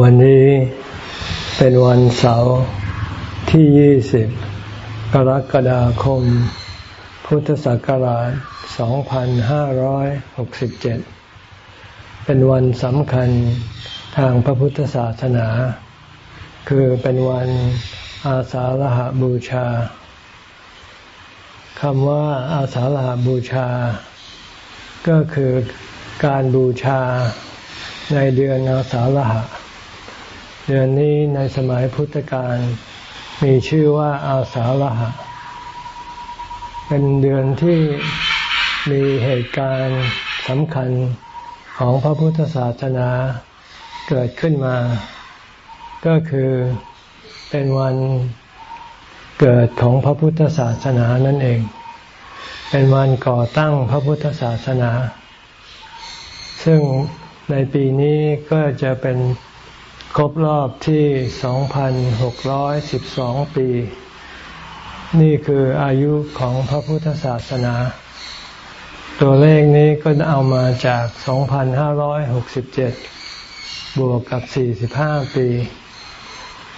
วันนี้เป็นวันเสาร์ที่ 20 กรกฎาคม พุทธศักราช 2567 เป็นวันสำคัญทางพระพุทธศาสนา คือเป็นวันอาสาฬหาบูชาคำว่าอาสาฬหาบูชา ก็คือการบูชาในเดือนอาสาฬหะ เดือนนี้ในสมัยพุทธกาลมีชื่อว่าอาสาฬหะ เป็นเดือนที่มีเหตุการณ์สำคัญของพระพุทธศาสนาเกิดขึ้นมา ก็คือเป็นวันเกิดของพระพุทธศาสนานั่นเอง เป็นวันก่อตั้งพระพุทธศาสนา ซึ่งในปีนี้ก็จะเป็น ครบรอบที่ 2,612 ปี นี่คืออายุของพระพุทธศาสนา ตัวเลขนี้ก็เอามาจาก 2,567 บวกกับ 45 ปี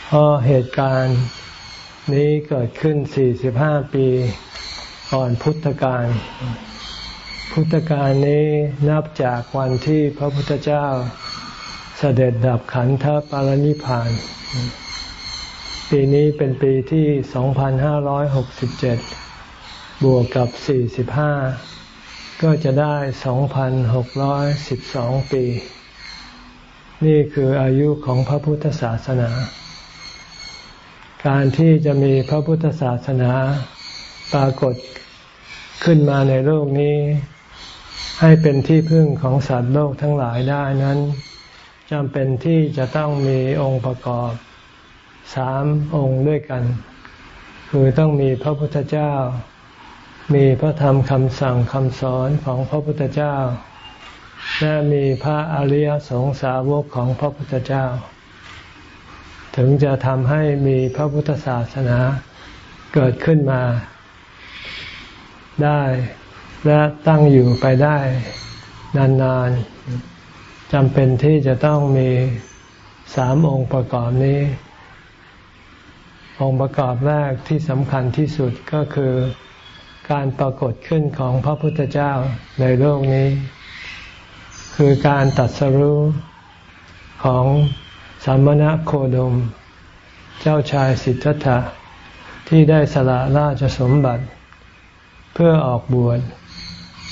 เพราะเหตุการณ์นี้เกิดขึ้น 45 ปีก่อนพุทธกาลพุทธกาลนี้นับจากวันที่พระพุทธเจ้า เสด็จดับขันธปารนิพาน ปีนี้เป็นปีที่ 2567 บวกกับ 45 ก็จะได้ 2,612 ปี นี่คืออายุของพระพุทธศาสนา การที่จะมีพระพุทธศาสนาปรากฏขึ้นมาในโลกนี้ ให้เป็นที่พึ่งของสัตว์โลกทั้งหลายได้นั้น จำเป็นที่จะต้องมีองค์ประกอบสามองค์ด้วยกัน คือต้องมีพระพุทธเจ้า มีพระธรรมคำสั่งคำสอนของพระพุทธเจ้า และมีพระอริยสงสาวกของพระพุทธเจ้า ถึงจะทำให้มีพระพุทธศาสนาเกิดขึ้นมาได้ และตั้งอยู่ไปได้นานๆ จำเป็นที่จะต้องมีสามองค์ประกอบนี้ องค์ประกอบแรกที่สำคัญที่สุดก็คือการปรากฏขึ้นของพระพุทธเจ้าในโลกนี้ คือการตัดสรุของสามณโคดม เจ้าชายสิทธัตถะที่ได้สละราชสมบัติ เพื่อออกบวช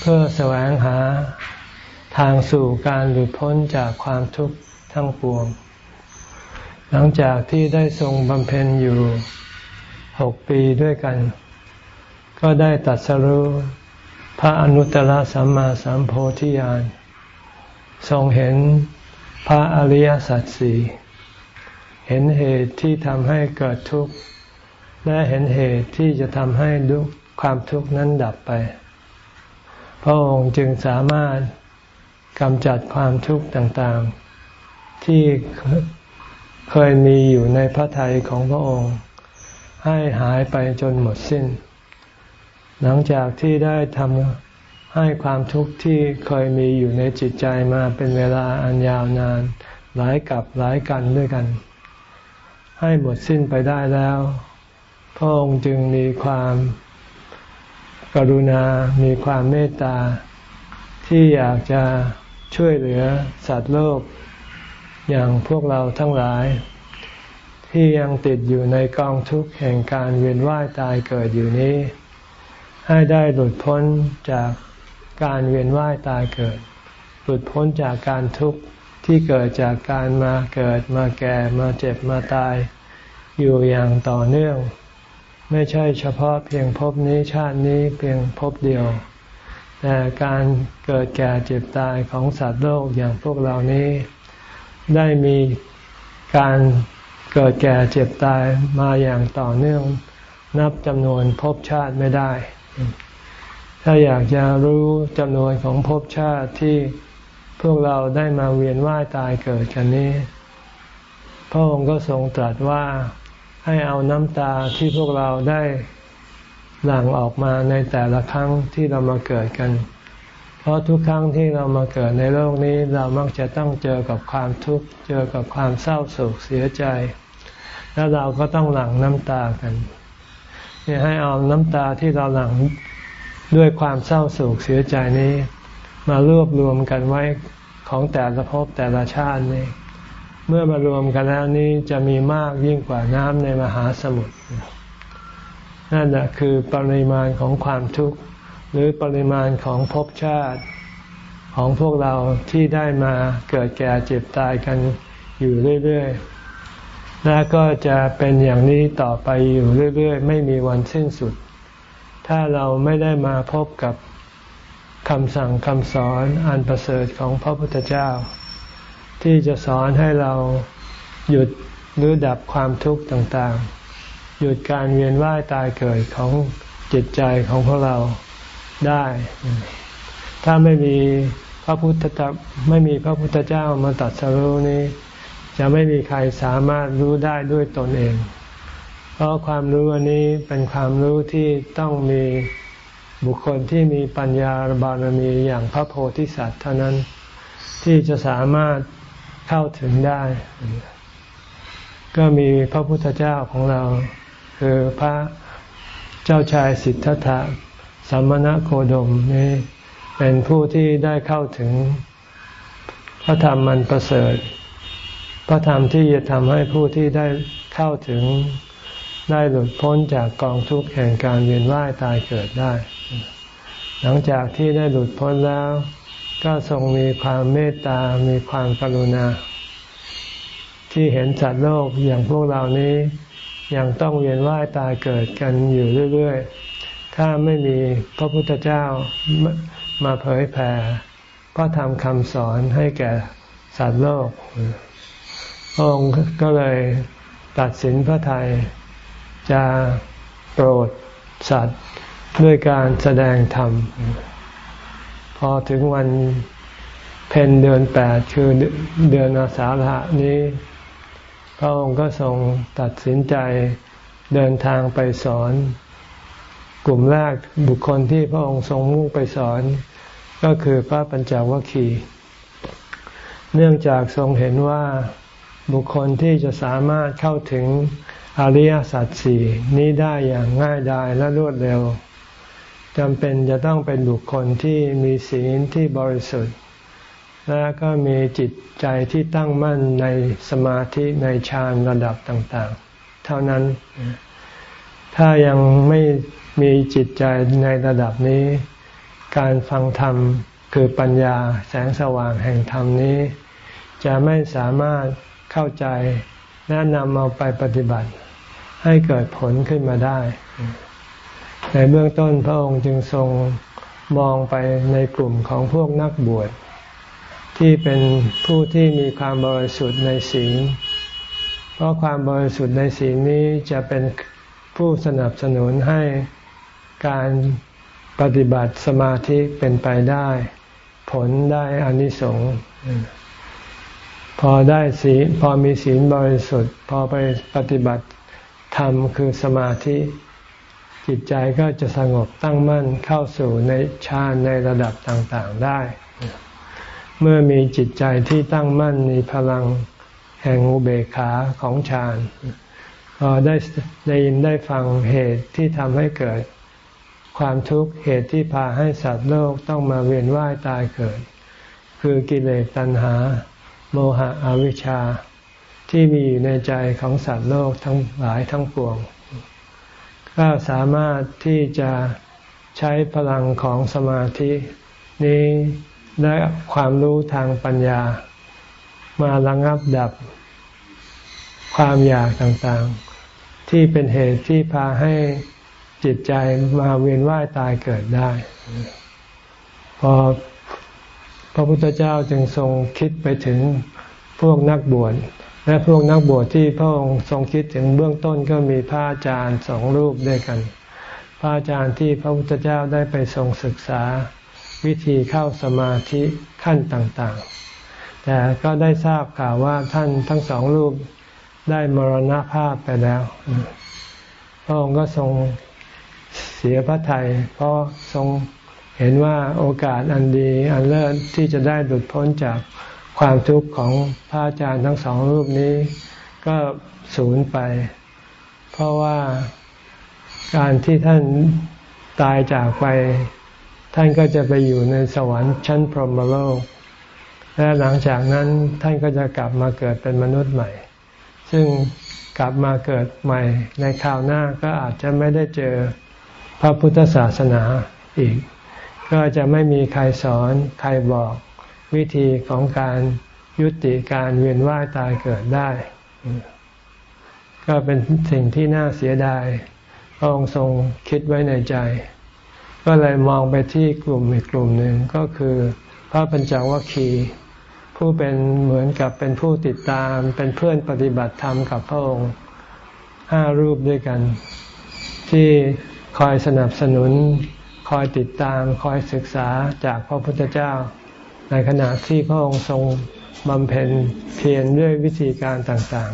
เพื่อแสวงหา ทางสู่การหลุดพ้นจากความทุกข์ทั้งปวง หลังจากที่ได้ทรงบำเพ็ญอยู่หกปีด้วยกัน ก็ได้ตัดสรุพระอนุตตรสัมมาสัมโพธิญาณทรงเห็นพระอริยสัจสี่เห็นเหตุที่ทำให้เกิดทุกข์ และเห็นเหตุที่จะทำให้ความทุกข์นั้นดับไป พระองค์จึงสามารถ กำจัดความทุกข์ต่างๆ ที่เคยมีอยู่ในพระทัยของพระองค์ ให้หายไปจนหมดสิ้น หลังจากที่ได้ทำให้ความทุกข์ที่เคยมีอยู่ในจิตใจมาเป็นเวลาอันยาวนาน หลายกับหลายกันด้วยกัน ให้หมดสิ้นไปได้แล้ว พระองค์จึงมีความกรุณา มีความเมตตา ที่อยากจะ ช่วยเหลือสัตว์โลก อย่างพวกเราทั้งหลาย ที่ยังติดอยู่ในกองทุกข์แห่งการเวียนว่ายตายเกิดอยู่นี้ ให้ได้หลุดพ้นจากการเวียนว่ายตายเกิด หลุดพ้นจากการทุกข์ที่เกิดจากการมาเกิดมาแก่มาเจ็บมาตาย อยู่อย่างต่อเนื่อง ไม่ใช่เฉพาะเพียงพบนี้ชาตินี้เพียงพบเดียว แต่การเกิดแก่เจ็บตายของสัตว์โลกอย่างพวกเรานี้ ได้มีการเกิดแก่เจ็บตายมาอย่างต่อเนื่อง นับจำนวนภพชาติไม่ได้ ถ้าอยากจะรู้จำนวนของภพชาติที่พวกเราได้มาเวียนว่ายตายเกิดกันนี้พระองค์ก็ทรงตรัสว่าให้เอาน้ำตาที่พวกเราได้ หลั่งออกมาในแต่ละครั้งที่เรามาเกิดกัน เพราะทุกครั้งที่เรามาเกิดในโลกนี้เรามักจะต้องเจอกับความทุกข์ เจอกับความเศร้าโศกเสียใจ แล้วเราก็ต้องหลั่งน้ำตากันนี่ให้เอาน้ำตาที่เราหลั่งด้วยความเศร้าโศกเสียใจนี้ มารวบรวมกันไว้ของแต่ละภพแต่ละชาตินี้ เมื่อมารวมกันแล้วนี้จะมีมากยิ่งกว่าน้ำในมหาสมุทร นั่นแหละคือปริมาณของความทุกข์ หรือปริมาณของภพชาติของพวกเราที่ได้มาเกิดแก่เจ็บตายกันอยู่เรื่อยๆ และก็จะเป็นอย่างนี้ต่อไปอยู่เรื่อยๆ ไม่มีวันสิ้นสุด ถ้าเราไม่ได้มาพบกับคำสั่งคำสอนอันประเสริฐของพระพุทธเจ้า ที่จะสอนให้เราหยุดหรือดับความทุกข์ต่างๆ หยุดการเวียนว่ายตายเกิดของจิตใจของพวกเราได้ ถ้าไม่มีพระพุทธเจ้าไม่มีพระพุทธเจ้ามาตัดสรู้นี้ จะไม่มีใครสามารถรู้ได้ด้วยตนเอง เพราะความรู้อันนี้เป็นความรู้ที่ต้องมีบุคคลที่มีปัญญาบารมีอย่างพระโพธิสัตว์เท่านั้นที่จะสามารถเข้าถึงได้ ก็มีพระพุทธเจ้าของเรา คือพระเจ้าชายสิทธัตถะสัมมณโคดมนี่เป็นผู้ที่ได้เข้าถึง พระธรรมมันประเสริฐ พระธรรมที่จะทำให้ผู้ที่ได้เข้าถึงได้หลุดพ้นจากกองทุกข์แห่งการเวียนว่ายตายเกิดได้ หลังจากที่ได้หลุดพ้นแล้ว ก็ทรงมีความเมตตา มีความกรุณา ที่เห็นสัตว์โลกอย่างพวกเรานี้ ยังต้องเวียนว่ายตายเกิดกันอยู่เรื่อยๆ ถ้าไม่มีพระพุทธเจ้ามาเผยแผ่พระธรรมคำสอนให้แก่สัตว์โลก องค์ก็เลยตัดสินพระทัยจะโปรดสัตว์ด้วยการแสดงธรรม พอถึงวันเพนเดือนแปดคือเดือนอาสาฬหะนี้ พระองค์ก็ทรงตัดสินใจเดินทางไปสอน กลุ่มแรกบุคคลที่พระองค์ทรงมุ่งไปสอน ก็คือพระปัญจวัคคีย์เนื่องจากทรงเห็นว่าบุคคลที่จะสามารถเข้าถึงอริยสัจสี่นี้ได้อย่างง่ายดายและรวดเร็วจำเป็นจะต้องเป็นบุคคลที่มีศีลที่บริสุทธิ์ และก็มีจิตใจที่ตั้งมั่นในสมาธิในฌานระดับต่างๆ เท่านั้น ถ้ายังไม่มีจิตใจในระดับนี้ การฟังธรรมคือปัญญาแสงสว่างแห่งธรรมนี้ จะไม่สามารถเข้าใจและนำเอาไปปฏิบัติ ให้เกิดผลขึ้นมาได้ ในเบื้องต้นพระองค์จึงทรงมองไปในกลุ่มของพวกนักบวช ที่เป็นผู้ที่มีความบริสุทธิ์ในศีล เพราะความบริสุทธิ์ในศีลนี้จะเป็นผู้สนับสนุนให้การปฏิบัติสมาธิเป็นไปได้ ผลได้อานิสงส์พอได้ศีลพอมีศีลบริสุทธิ์ พอไปปฏิบัติธรรมคือสมาธิ จิตใจก็จะสงบตั้งมั่นเข้าสู่ในฌานในระดับต่างๆได้ เมื่อมีจิตใจที่ตั้งมั่นมีพลังแห่งอุเบกขาของฌานพอได้ได้ยินได้ฟังเหตุที่ทำให้เกิด ความทุกข์เหตุที่พาให้สัตว์โลกต้องมาเวียนว่ายตายเกิด คือกิเลสตัณหา โมหะอวิชชา ที่มีอยู่ในใจของสัตว์โลกทั้งหลายทั้งปวง ก็สามารถที่จะใช้พลังของสมาธินี้ และความรู้ทางปัญญา มาระงับดับความอยากต่างๆ ที่เป็นเหตุที่พาให้จิตใจมาเวียนว่ายตายเกิดได้ พอพระพุทธเจ้าจึงทรงคิดไปถึงพวกนักบวชและพวกนักบวชที่พระองค์ทรงคิดถึงเบื้องต้นก็มีพระอาจารย์สองรูปด้วยกัน พระอาจารย์ที่พระพุทธเจ้าได้ไปทรงศึกษา วิธีเข้าสมาธิขั้นต่างๆ แต่ก็ได้ทราบข่าวว่าท่านทั้งสองรูปได้มรณภาพไปแล้วพระองค์ก็ทรงเสียพระทยัยเพราะทรงเห็นว่าโอกาสอันดีอันเลิศที่จะได้หลุดพ้นจากความทุกข์ของพระอาจารย์ทั้งสองรูปนี้ ก็สูญไป เพราะว่าการที่ท่านตายจากไป ท่านก็จะไปอยู่ในสวรรค์ชั้นพรหมโลก และหลังจากนั้นท่านก็จะกลับมาเกิดเป็นมนุษย์ใหม่ ซึ่งกลับมาเกิดใหม่ในคราวหน้าก็อาจจะไม่ได้เจอพระพุทธศาสนาอีก ก็จะไม่มีใครสอนใครบอกวิธีของการยุติการเวียนว่ายตายเกิดได้ ก็เป็นสิ่งที่น่าเสียดายพระองค์ทรงคิดไว้ในใจ ก็เลยมองไปที่กลุ่มอีกกลุ่มหนึ่งก็คือ พระปัญจวัคคีย์ผู้เป็นเหมือนกับเป็นผู้ติดตาม เป็นเพื่อนปฏิบัติธรรมกับพระองค์ห้ารูปด้วยกัน ที่คอยสนับสนุน คอยติดตามคอยศึกษาจากพระพุทธเจ้า ในขณะที่พระองค์ทรงบำเพ็ญเพียรด้วยวิธีการต่าง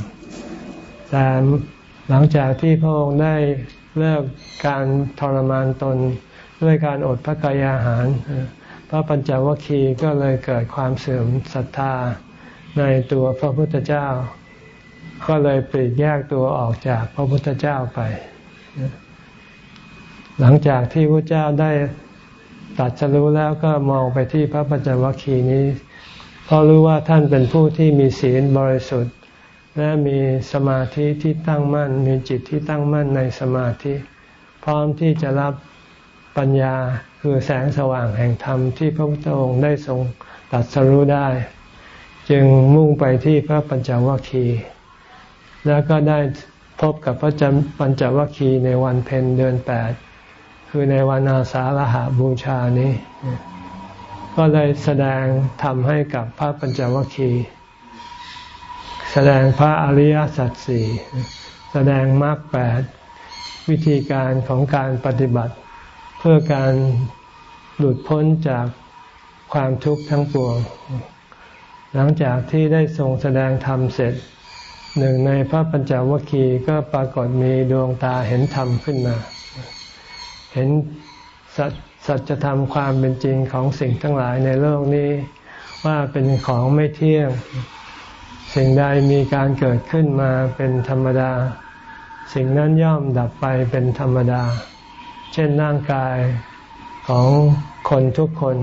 ๆ แต่หลังจากที่พระองค์ได้เลิกการทรมานตน ด้วยการอดพระกายอาหาร พระปัญจวัคคีย์ก็เลยเกิดความเสื่อมศรัทธาในตัวพระพุทธเจ้า ก็เลยปลีกแยกตัวออกจากพระพุทธเจ้าไป หลังจากที่พระเจ้าได้ตัดสรู้แล้วก็มองไปที่พระปัญจวัคคีย์นี้เพราะรู้ว่าท่านเป็นผู้ที่มีศีลบริสุทธิ์ และมีสมาธิที่ตั้งมั่น มีจิตที่ตั้งมั่นในสมาธิ พร้อมที่จะรับ ปัญญาคือแสงสว่างแห่งธรรมที่พระพุทธองค์ได้ทรงตัดสรู้ได้ จึงมุ่งไปที่พระปัญจวัคคีย์แล้วก็ได้พบกับพระปัญจวัคคีย์ในวันเพ็ญเดือนแปดคือในวันอาสาฬหาบูชานี้ ก็เลยแสดงทำให้กับพระปัญจวัคคีย์แสดงพระอริยสัจสี่แสดงมรรคแปดวิธีการของการปฏิบัติ พื่อการหลุดพ้นจากความทุกข์ทั้งปวง หลังจากที่ได้ทรงแสดงธรรมเสร็จ หนึ่งในพระปัญจวัคคีย์ก็ปรากฏมีดวงตาเห็นธรรมขึ้นมา เห็นสัจธรรมความเป็นจริงของสิ่งทั้งหลายในโลกนี้ว่าเป็นของไม่เที่ยง สิ่งใดมีการเกิดขึ้นมาเป็นธรรมดา สิ่งนั้นย่อมดับไปเป็นธรรมดา เช่นร่างกายของคนทุกคน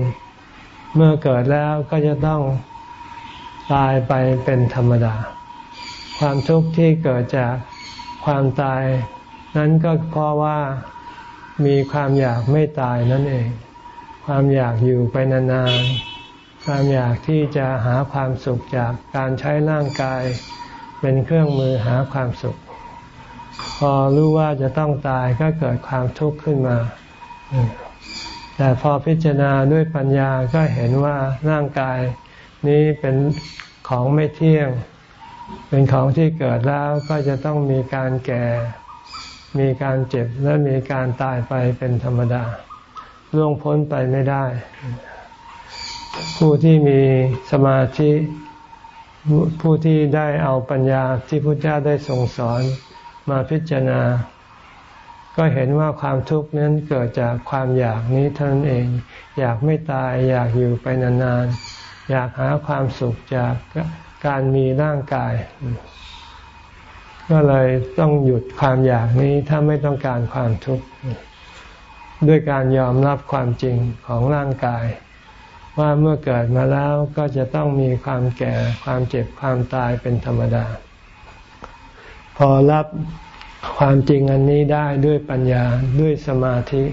เมื่อเกิดแล้วก็จะต้องตายไปเป็นธรรมดา ความทุกข์ที่เกิดจากความตาย นั้นก็เพราะว่ามีความอยากไม่ตายนั่นเอง ความอยากอยู่ไปนานๆ ความอยากที่จะหาความสุขจากการใช้ร่างกาย เป็นเครื่องมือหาความสุข พอรู้ว่าจะต้องตายก็เกิดความทุกข์ขึ้นมา แต่พอพิจารณาด้วยปัญญาก็เห็นว่าร่างกายนี้เป็นของไม่เที่ยง เป็นของที่เกิดแล้วก็จะต้องมีการแก่ มีการเจ็บและมีการตายไปเป็นธรรมดา ล่วงพ้นไปไม่ได้ ผู้ที่มีสมาธิผู้ที่ได้เอาปัญญาที่พระเจ้าได้ทรงสอน มาพิจารณา ก็เห็นว่าความทุกข์นั้นเกิดจากความอยากนี้เท่านั้นเอง อยากไม่ตายอยากอยู่ไปนานๆ อยากหาความสุขจากการมีร่างกาย ก็เลยต้องหยุดความอยากนี้ถ้าไม่ต้องการความทุกข์ด้วยการยอมรับความจริงของร่างกาย ว่าเมื่อเกิดมาแล้วก็จะต้องมีความแก่ความเจ็บความตายเป็นธรรมดา พอรับความจริงอันนี้ได้ด้วยปัญญาด้วยสมาธิ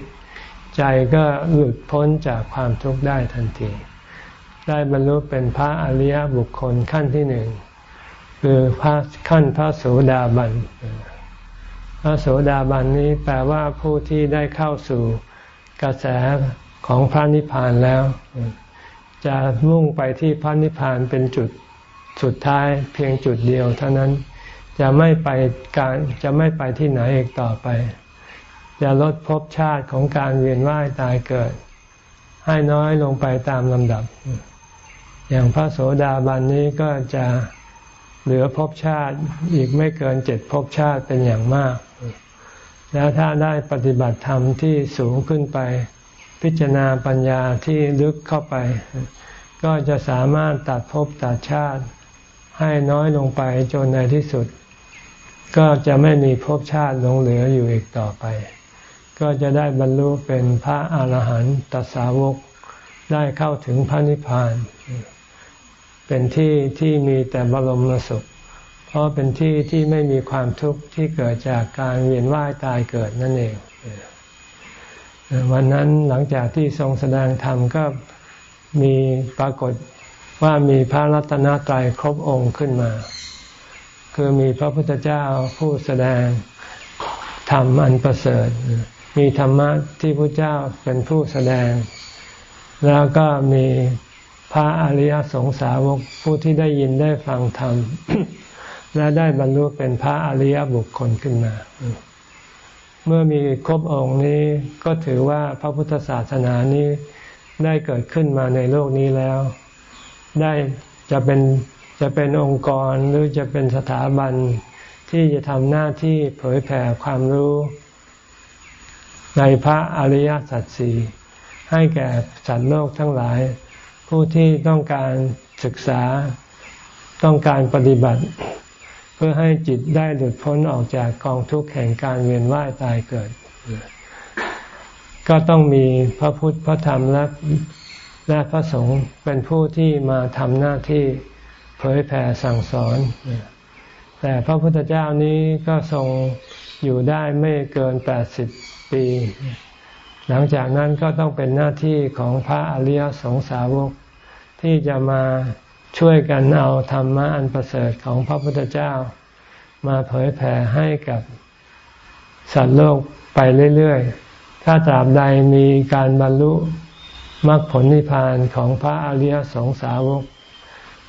ใจก็หลุดพ้นจากความทุกข์ได้ทันที ได้บรรลุเป็นพระอริยบุคคลขั้นที่หนึ่งคือพระขั้นพระโสดาบัน พระโสดาบันนี้แปลว่าผู้ที่ได้เข้าสู่กระแสของพระนิพพานแล้ว จะมุ่งไปที่พระนิพพานเป็นจุดสุดท้ายเพียงจุดเดียวเท่านั้น จะไม่ไปการจะไม่ไปที่ไหนอีกต่อไป จะลดภพชาติของการเวียนว่ายตายเกิด ให้น้อยลงไปตามลำดับ อย่างพระโสดาบันนี้ก็จะเหลือภพชาติอีกไม่เกินเจ็ดภพชาติเป็นอย่างมาก แล้วถ้าได้ปฏิบัติธรรมที่สูงขึ้นไป พิจารณาปัญญาที่ลึกเข้าไป ก็จะสามารถตัดภพตัดชาติให้น้อยลงไปจนในที่สุด ก็จะไม่มีภพชาติหลงเหลืออยู่อีกต่อไป ก็จะได้บรรลุเป็นพระอาหารหันตสาวกได้เข้าถึงพระนิพพาน เป็นที่ที่มีแต่บรมสุข เพราะเป็นที่ที่ไม่มีความทุกข์ที่เกิดจากการเวียนว่ายตายเกิดนั่นเอง วันนั้นหลังจากที่ทรงแสดงธรรมก็มีปรากฏว่ามีพระรัตนตรัยครบองค์ขึ้นมา คือมีพระพุทธเจ้าผู้แสดงธรรมอันประเสริฐ มีธรรมะที่พระเจ้าเป็นผู้แสดง แล้วก็มีพระอริยสงสาวกผู้ที่ได้ยินได้ฟังธรรม และได้บรรลุเป็นพระอริยบุคคลขึ้นมา เมื่อมีครบองค์นี้ก็ถือว่าพระพุทธศาสนานี้ได้เกิดขึ้นมาในโลกนี้แล้ว ได้จะเป็น จะเป็นองค์กรหรือจะเป็นสถาบันที่จะทำหน้าที่เผยแผ่ความรู้ ในพระอริยสัจสี่ให้แก่สัตว์โลกทั้งหลาย ผู้ที่ต้องการศึกษาต้องการปฏิบัติ เพื่อให้จิตได้หลุดพ้นออกจากกองทุกข์แห่งการเวียนว่ายตายเกิด ก็ต้องมีพระพุทธพระธรรมและและพระสงฆ์เป็นผู้ที่มาทำหน้าที่ เผยแผ่สั่งสอน แต่พระพุทธเจ้านี้ก็ทรงอยู่ได้ไม่เกินแปดสิบปี หลังจากนั้นก็ต้องเป็นหน้าที่ของพระอริยสงสาวก ที่จะมาช่วยกันเอาธรรมะอันประเสริฐของพระพุทธเจ้า มาเผยแผ่ให้กับสัตว์โลกไปเรื่อยๆ ถ้าตราบใดมีการบรรลุมรรคผลนิพพานของพระอริยสงสาวก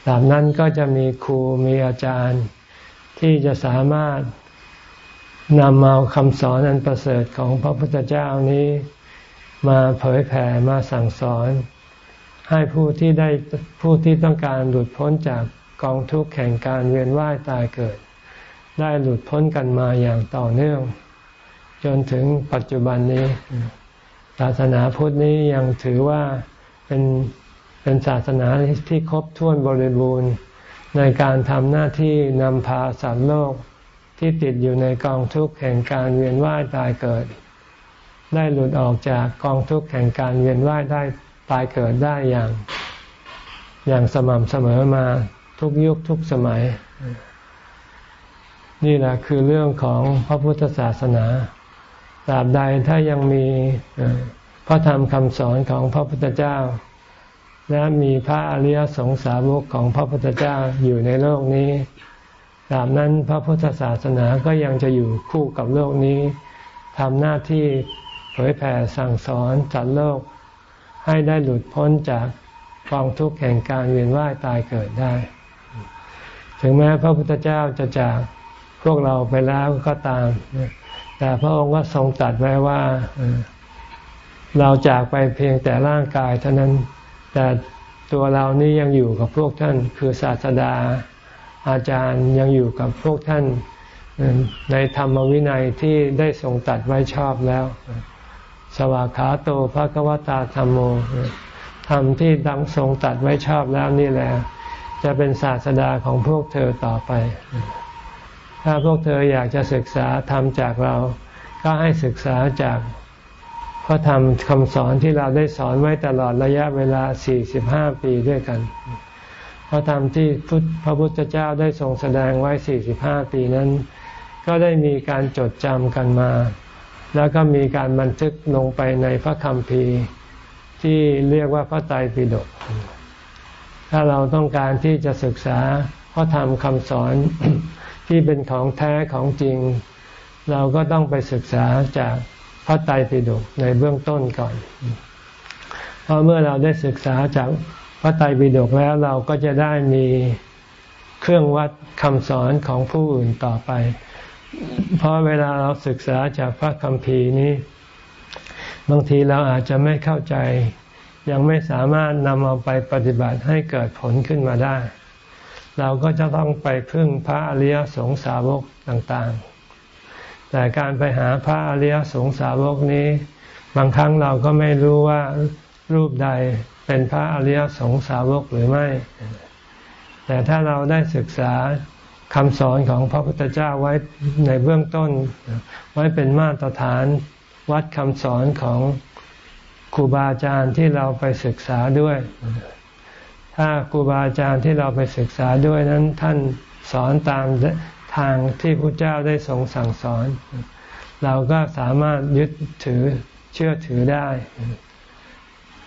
ตราบนั้นก็จะมีครูมีอาจารย์ ที่จะสามารถนำเอาคำสอนอันประเสริฐของพระพุทธเจ้านี้ มาเผยแผ่มาสั่งสอน ให้ผู้ที่ได้ผู้ที่ต้องการหลุดพ้นจากกองทุกข์แห่งการเวียนว่ายตายเกิด ได้หลุดพ้นกันมาอย่างต่อเนื่อง จนถึงปัจจุบันนี้ ศาสนาพุทธนี้ยังถือว่าเป็น เป็นศาสนาที่ครบถ้วนบริบูรณ์ ในการทำหน้าที่นำพาสัตว์โลกที่ติดอยู่ในกองทุกข์แห่งการเวียนว่ายตายเกิด ได้หลุดออกจากกองทุกข์แห่งการเวียนว่ายได้ตายเกิดได้อย่าง อย่างสม่ำเสมอมาทุกยุคทุกสมัย นี่แหละคือเรื่องของพระพุทธศาสนาตราบใดถ้ายังมีพระธรรมคำสอนของพระพุทธเจ้า และมีพระอริยสงสาวกของพระพุทธเจ้าอยู่ในโลกนี้ตาบนั้นพระพุทธศาสนาก็ยังจะอยู่คู่กับโลกนี้ทำหน้าที่เผยแผ่สั่งสอนจัดโลก ให้ได้หลุดพ้นจากกองทุกข์แห่งการเวียนว่ายตายเกิดได้ ถึงแม้พระพุทธเจ้าจะจากพวกเราไปแล้วก็ตาม แต่พระองค์ก็ทรงตัดไว้ว่า เราจากไปเพียงแต่ร่างกายเท่านั้น แต่ตัวเรานี้ยังอยู่กับพวกท่าน คือศาสดาอาจารย์ยังอยู่กับพวกท่าน ในธรรมวินัยที่ได้ทรงตัดไว้ชอบแล้ว สวากขาโตภะกวตาธรรมโมธรรมที่ดังทรงตัดไว้ชอบแล้วนี่แหละจะเป็นศาสดาของพวกเธอต่อไป ถ้าพวกเธออยากจะศึกษาธรรมจากเรา ก็ให้ศึกษาจาก พระธรรมคำสอนที่เราได้สอนไว้ตลอดระยะเวลา 45 ปีด้วยกัน พระธรรมที่พระพุทธเจ้าได้ทรงแสดงไว้ 45 ปีนั้น ก็ได้มีการจดจำกันมา แล้วก็มีการบันทึกลงไปในพระคัมภีร์ที่เรียกว่าพระไตรปิฎก ถ้าเราต้องการที่จะศึกษาพระธรรมคำสอนที่เป็นของแท้ของจริง เราก็ต้องไปศึกษาจาก พระไตรปิฎกในเบื้องต้นก่อน เพราะเมื่อเราได้ศึกษาจากพระไตรปิฎกแล้วเราก็จะได้มีเครื่องวัดคำสอนของผู้อื่นต่อไป เพราะเวลาเราศึกษาจากพระคัมภีร์นี้ บางทีเราอาจจะไม่เข้าใจ ยังไม่สามารถนำเอาไปปฏิบัติให้เกิดผลขึ้นมาได้ เราก็จะต้องไปพึ่งพระอริยสงสาวกต่างๆ แต่การไปหาพระอริยสงสาวกนี้ บางครั้งเราก็ไม่รู้ว่ารูปใดเป็นพระอริยสงสาวกหรือไม่ แต่ถ้าเราได้ศึกษาคำสอนของพระพุทธเจ้าไว้ในเบื้องต้น ไว้เป็นมาตรฐานวัดคำสอนของครูบาอาจารย์ที่เราไปศึกษาด้วย ถ้าครูบาอาจารย์ที่เราไปศึกษาด้วยนั้นท่านสอนตาม ทางที่พระเจ้าได้ทรงสั่งสอน เราก็สามารถยึดถือเชื่อถือได้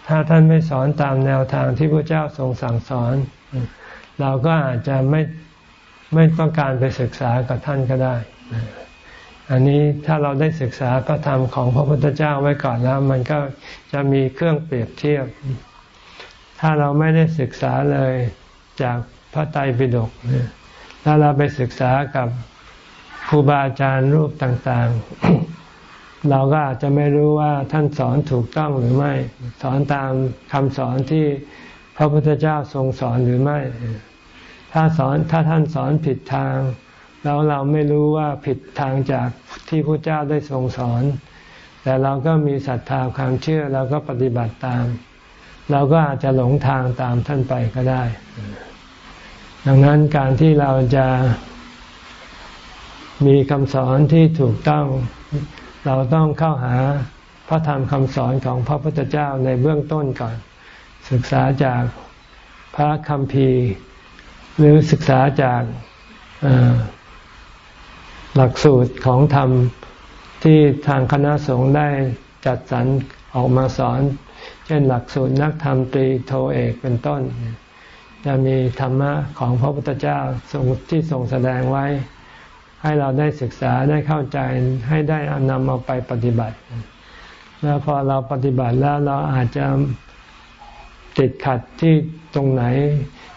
ถ้าท่านไม่สอนตามแนวทางที่พระเจ้าทรงสั่งสอน เราก็อาจจะไม่ไม่ต้องการไปศึกษากับท่านก็ได้ อันนี้ถ้าเราได้ศึกษาพระธรรมของพระพุทธเจ้าไว้ก่อนแล้ว มันก็จะมีเครื่องเปรียบเทียบ ถ้าเราไม่ได้ศึกษาเลยจากพระไตรปิฎก ถ้าเราไปศึกษากับครูบาอาจารย์รูปต่างๆ เราก็อาจจะไม่รู้ว่าท่านสอนถูกต้องหรือไม่ สอนตามคำสอนที่พระพุทธเจ้าทรงสอนหรือไม่ ถ้าสอนถ้าท่านสอนผิดทาง แล้วเราไม่รู้ว่าผิดทางจากที่พระเจ้าได้ทรงสอน แต่เราก็มีศรัทธาความเชื่อเราก็ปฏิบัติตาม เราก็อาจจะหลงทางตามท่านไปก็ได้ ดังนั้นการที่เราจะมีคำสอนที่ถูกต้อง เราต้องเข้าหาพระธรรมคำสอนของพระพุทธเจ้าในเบื้องต้นก่อน ศึกษาจากพระคัมภีร์ หรือศึกษาจากหลักสูตรของธรรมที่ทางคณะสงฆ์ได้จัดสรรออกมาสอน เช่นหลักสูตรนักธรรมตรีโทเอกเป็นต้น จะมีธรรมะของพระพุทธเจ้าที่ทรงแสดงไว้ ให้เราได้ศึกษาได้เข้าใจให้ได้นำเอาไปปฏิบัติ แล้วพอเราปฏิบัติแล้วเราอาจจะติดขัดที่ตรงไหน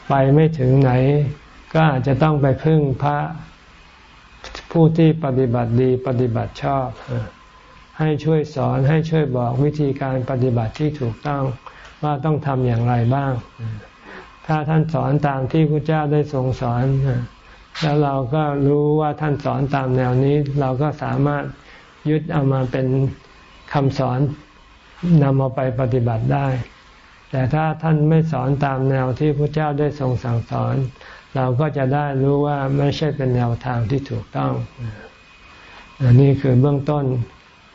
ไปไม่ถึงไหน ก็อาจจะต้องไปพึ่งพระผู้ที่ปฏิบัติดีปฏิบัติชอบ ให้ช่วยสอนให้ช่วยบอกวิธีการปฏิบัติที่ถูกต้องว่าต้องทำอย่างไรบ้าง ถ้าท่านสอนตามที่พระเจ้าได้ทรงสอน แล้วเราก็รู้ว่าท่านสอนตามแนวนี้ เราก็สามารถยึดเอามาเป็นคำสอนนำเอาไปปฏิบัติได้ แต่ถ้าท่านไม่สอนตามแนวที่พระเจ้าได้ทรงสั่งสอน เราก็จะได้รู้ว่าไม่ใช่เป็นแนวทางที่ถูกต้องอันนี้คือเบื้องต้น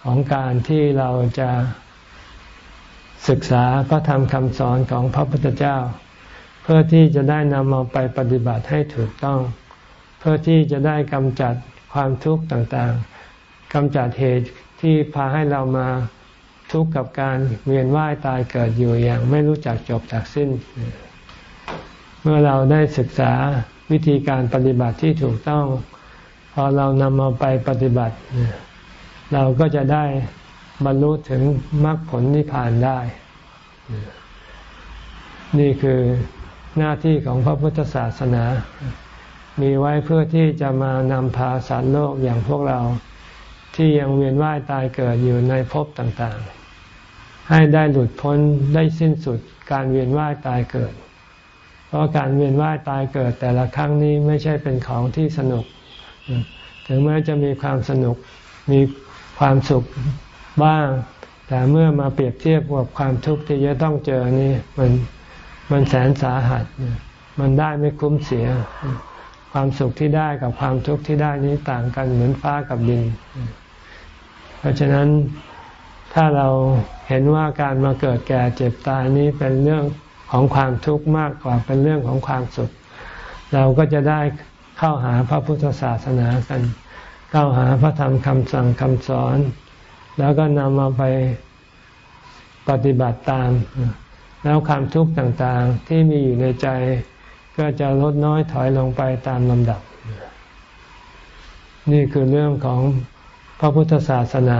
ของการที่เราจะศึกษาพระธรรมคำสอนของพระพุทธเจ้า เพื่อที่จะได้นำเอาไปปฏิบัติให้ถูกต้อง เพื่อที่จะได้กำจัดความทุกข์ต่างๆกำจัดเหตุที่พาให้เรามาทุกข์กับการเวียนว่ายตายเกิดอยู่อย่างไม่รู้จักจบจากสิ้น เมื่อเราได้ศึกษาวิธีการปฏิบัติที่ถูกต้อง พอเรานำมาไปปฏิบัติ เราก็จะได้บรรลุถึงมรรคผลนิพพานได้ นี่คือ หน้าที่ของพระพุทธศาสนา มีไว้เพื่อที่จะมานำพาสารโลกอย่างพวกเราที่ยังเวียนว่ายตายเกิดอยู่ในภพต่างๆ ให้ได้หลุดพ้นได้สิ้นสุดการเวียนว่ายตายเกิด เพราะการเวียนว่ายตายเกิดแต่ละครั้งนี้ไม่ใช่เป็นของที่สนุก ถึงแม้จะมีความสนุกมีความสุขบ้าง แต่เมื่อมาเปรียบเทียบกับความทุกข์ที่จะต้องเจอนี่มัน มันแสนสาหัส มันได้ไม่คุ้มเสีย ความสุขที่ได้กับความทุกข์ที่ได้นี้ต่างกันเหมือนฟ้ากับดิน เพราะฉะนั้นถ้าเราเห็นว่าการมาเกิดแก่เจ็บตายนี้เป็นเรื่องของความทุกข์มากกว่าเป็นเรื่องของความสุข เราก็จะได้เข้าหาพระพุทธศาสนากัน เข้าหาพระธรรมคำสั่งคำสอน แล้วก็นำมาไปปฏิบัติตาม แล้วความทุกข์ต่างๆที่มีอยู่ในใจ ก็จะลดน้อยถอยลงไปตามลำดับ นี่คือเรื่องของพระพุทธศาสนา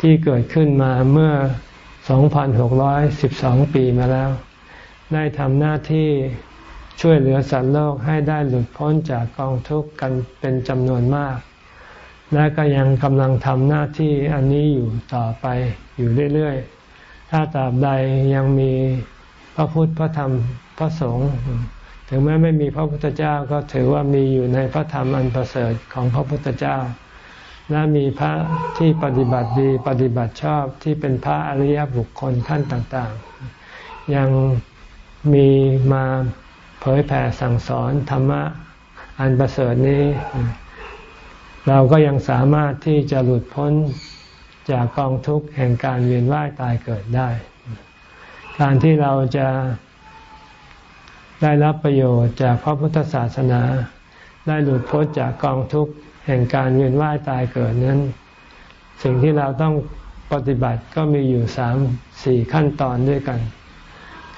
ที่เกิดขึ้นมาเมื่อ 2,612 ปีมาแล้ว ได้ทำหน้าที่ช่วยเหลือสัตว์โลกให้ได้หลุดพ้นจากกองทุกข์กันเป็นจำนวนมาก และก็ยังกำลังทำหน้าที่อันนี้อยู่ต่อไปอยู่เรื่อยๆ ถ้าตราบใดยังมีพระพุทธพระธรรมพระสงฆ์ถึงแม้ไม่มีพระพุทธเจ้าก็ถือว่ามีอยู่ในพระธรรมอันประเสริฐของพระพุทธเจ้า และมีพระที่ปฏิบัติดีปฏิบัติชอบที่เป็นพระอริยบุคคลขั้นต่างๆ ยังมีมาเผยแผ่สั่งสอนธรรมะอันประเสริฐนี้ เราก็ยังสามารถที่จะหลุดพ้น จากกองทุกข์แห่งการเวียนว่ายตายเกิดได้ การที่เราจะได้รับประโยชน์จากพระพุทธศาสนา ได้หลุดพ้นจากกองทุกข์แห่งการเวียนว่ายตายเกิดนั้น สิ่งที่เราต้องปฏิบัติก็มีอยู่สามสี่ขั้นตอนด้วยกัน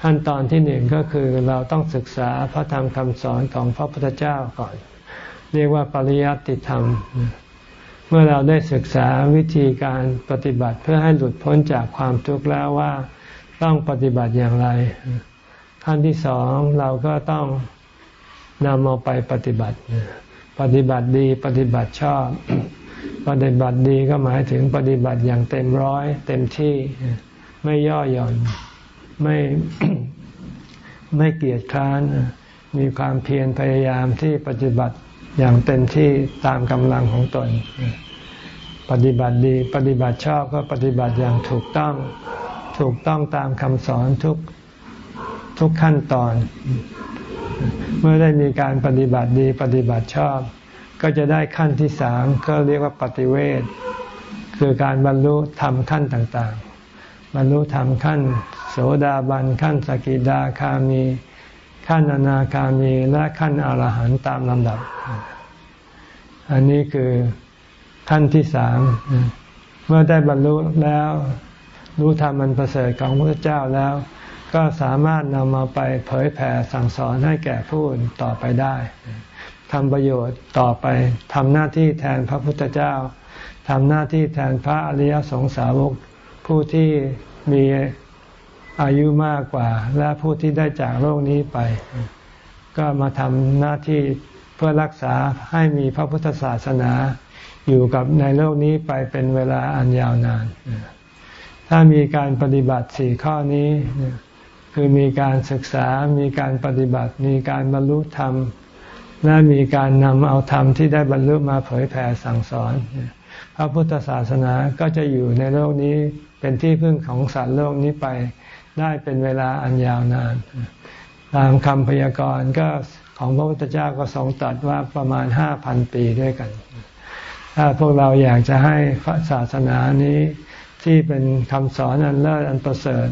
ขั้นตอนที่หนึ่งก็คือเราต้องศึกษาพระธรรมคำสอนของพระพุทธเจ้าก่อน เรียกว่าปริยัติธรรมเมื่อเราได้ศึกษาวิธีการปฏิบัติเพื่อให้หลุดพ้นจากความทุกข์แล้วว่าต้องปฏิบัติอย่างไร ขั้นที่สองเราก็ต้องนำเอาไปปฏิบัติ ปฏิบัติดีปฏิบัติชอบ ปฏิบัติดีก็หมายถึงปฏิบัติอย่างเต็มร้อย เต็มที่ไม่ย่อหย่อนไม่ไม่เกียจคร้านมีความเพียรพยายามที่ปฏิบัติอย่างเต็มที่ตามกำลังของตน ปฏิบัติดี ปฏิบัติชอบก็ปฏิบัติอย่างถูกต้อง ถูกต้องตามคำสอนทุกทุกขั้นตอน เมื่อได้มีการปฏิบัติดีปฏิบัติชอบ ก็จะได้ขั้นที่สามก็เรียกว่าปฏิเวทคือการบรรลุธรรมขั้นต่างๆ บรรลุธรรมขั้น โสดาบันขั้นสกิดาคามีขั้นอนาคามีและขั้นอรหันต์ตามลำดับ อันนี้คือ ขั้นที่สามเมื่อได้บรรลุแล้ว รู้ธรรมมันประเสริฐของพระเจ้าแล้ว ก็สามารถนำมาไปเผยแผ่สั่งสอนให้แก่ผู้อื่นต่อไปได้ทำประโยชน์ต่อไปทำหน้าที่แทนพระพุทธเจ้าทำหน้าที่แทนพระอริยสงสาวก ผู้ที่มีอายุมากกว่า และผู้ที่ได้จากโลกนี้ไป ก็มาทำหน้าที่เพื่อรักษาให้มีพระพุทธศาสนา อยู่กับในโลกนี้ไปเป็นเวลาอันยาวนาน ถ้ามีการปฏิบัติสี่ข้อนี้ คือมีการศึกษา มีการปฏิบัติ มีการบรรลุธรรม และมีการนำเอาธรรมที่ได้บรรลุมาเผยแผ่สั่งสอน พระพุทธศาสนาก็จะอยู่ในโลกนี้เป็นที่พึ่งของสัตว์โลกนี้ไปได้เป็นเวลาอันยาวนาน ตามคำพยากรณ์ก็ของพระพุทธเจ้าก็ทรงตรัสว่าประมาณห้าพันปีด้วยกัน ถ้าพวกเราอยากจะให้ศาสนานี้ที่เป็นคำสอนอันเลิศอันประเสริฐ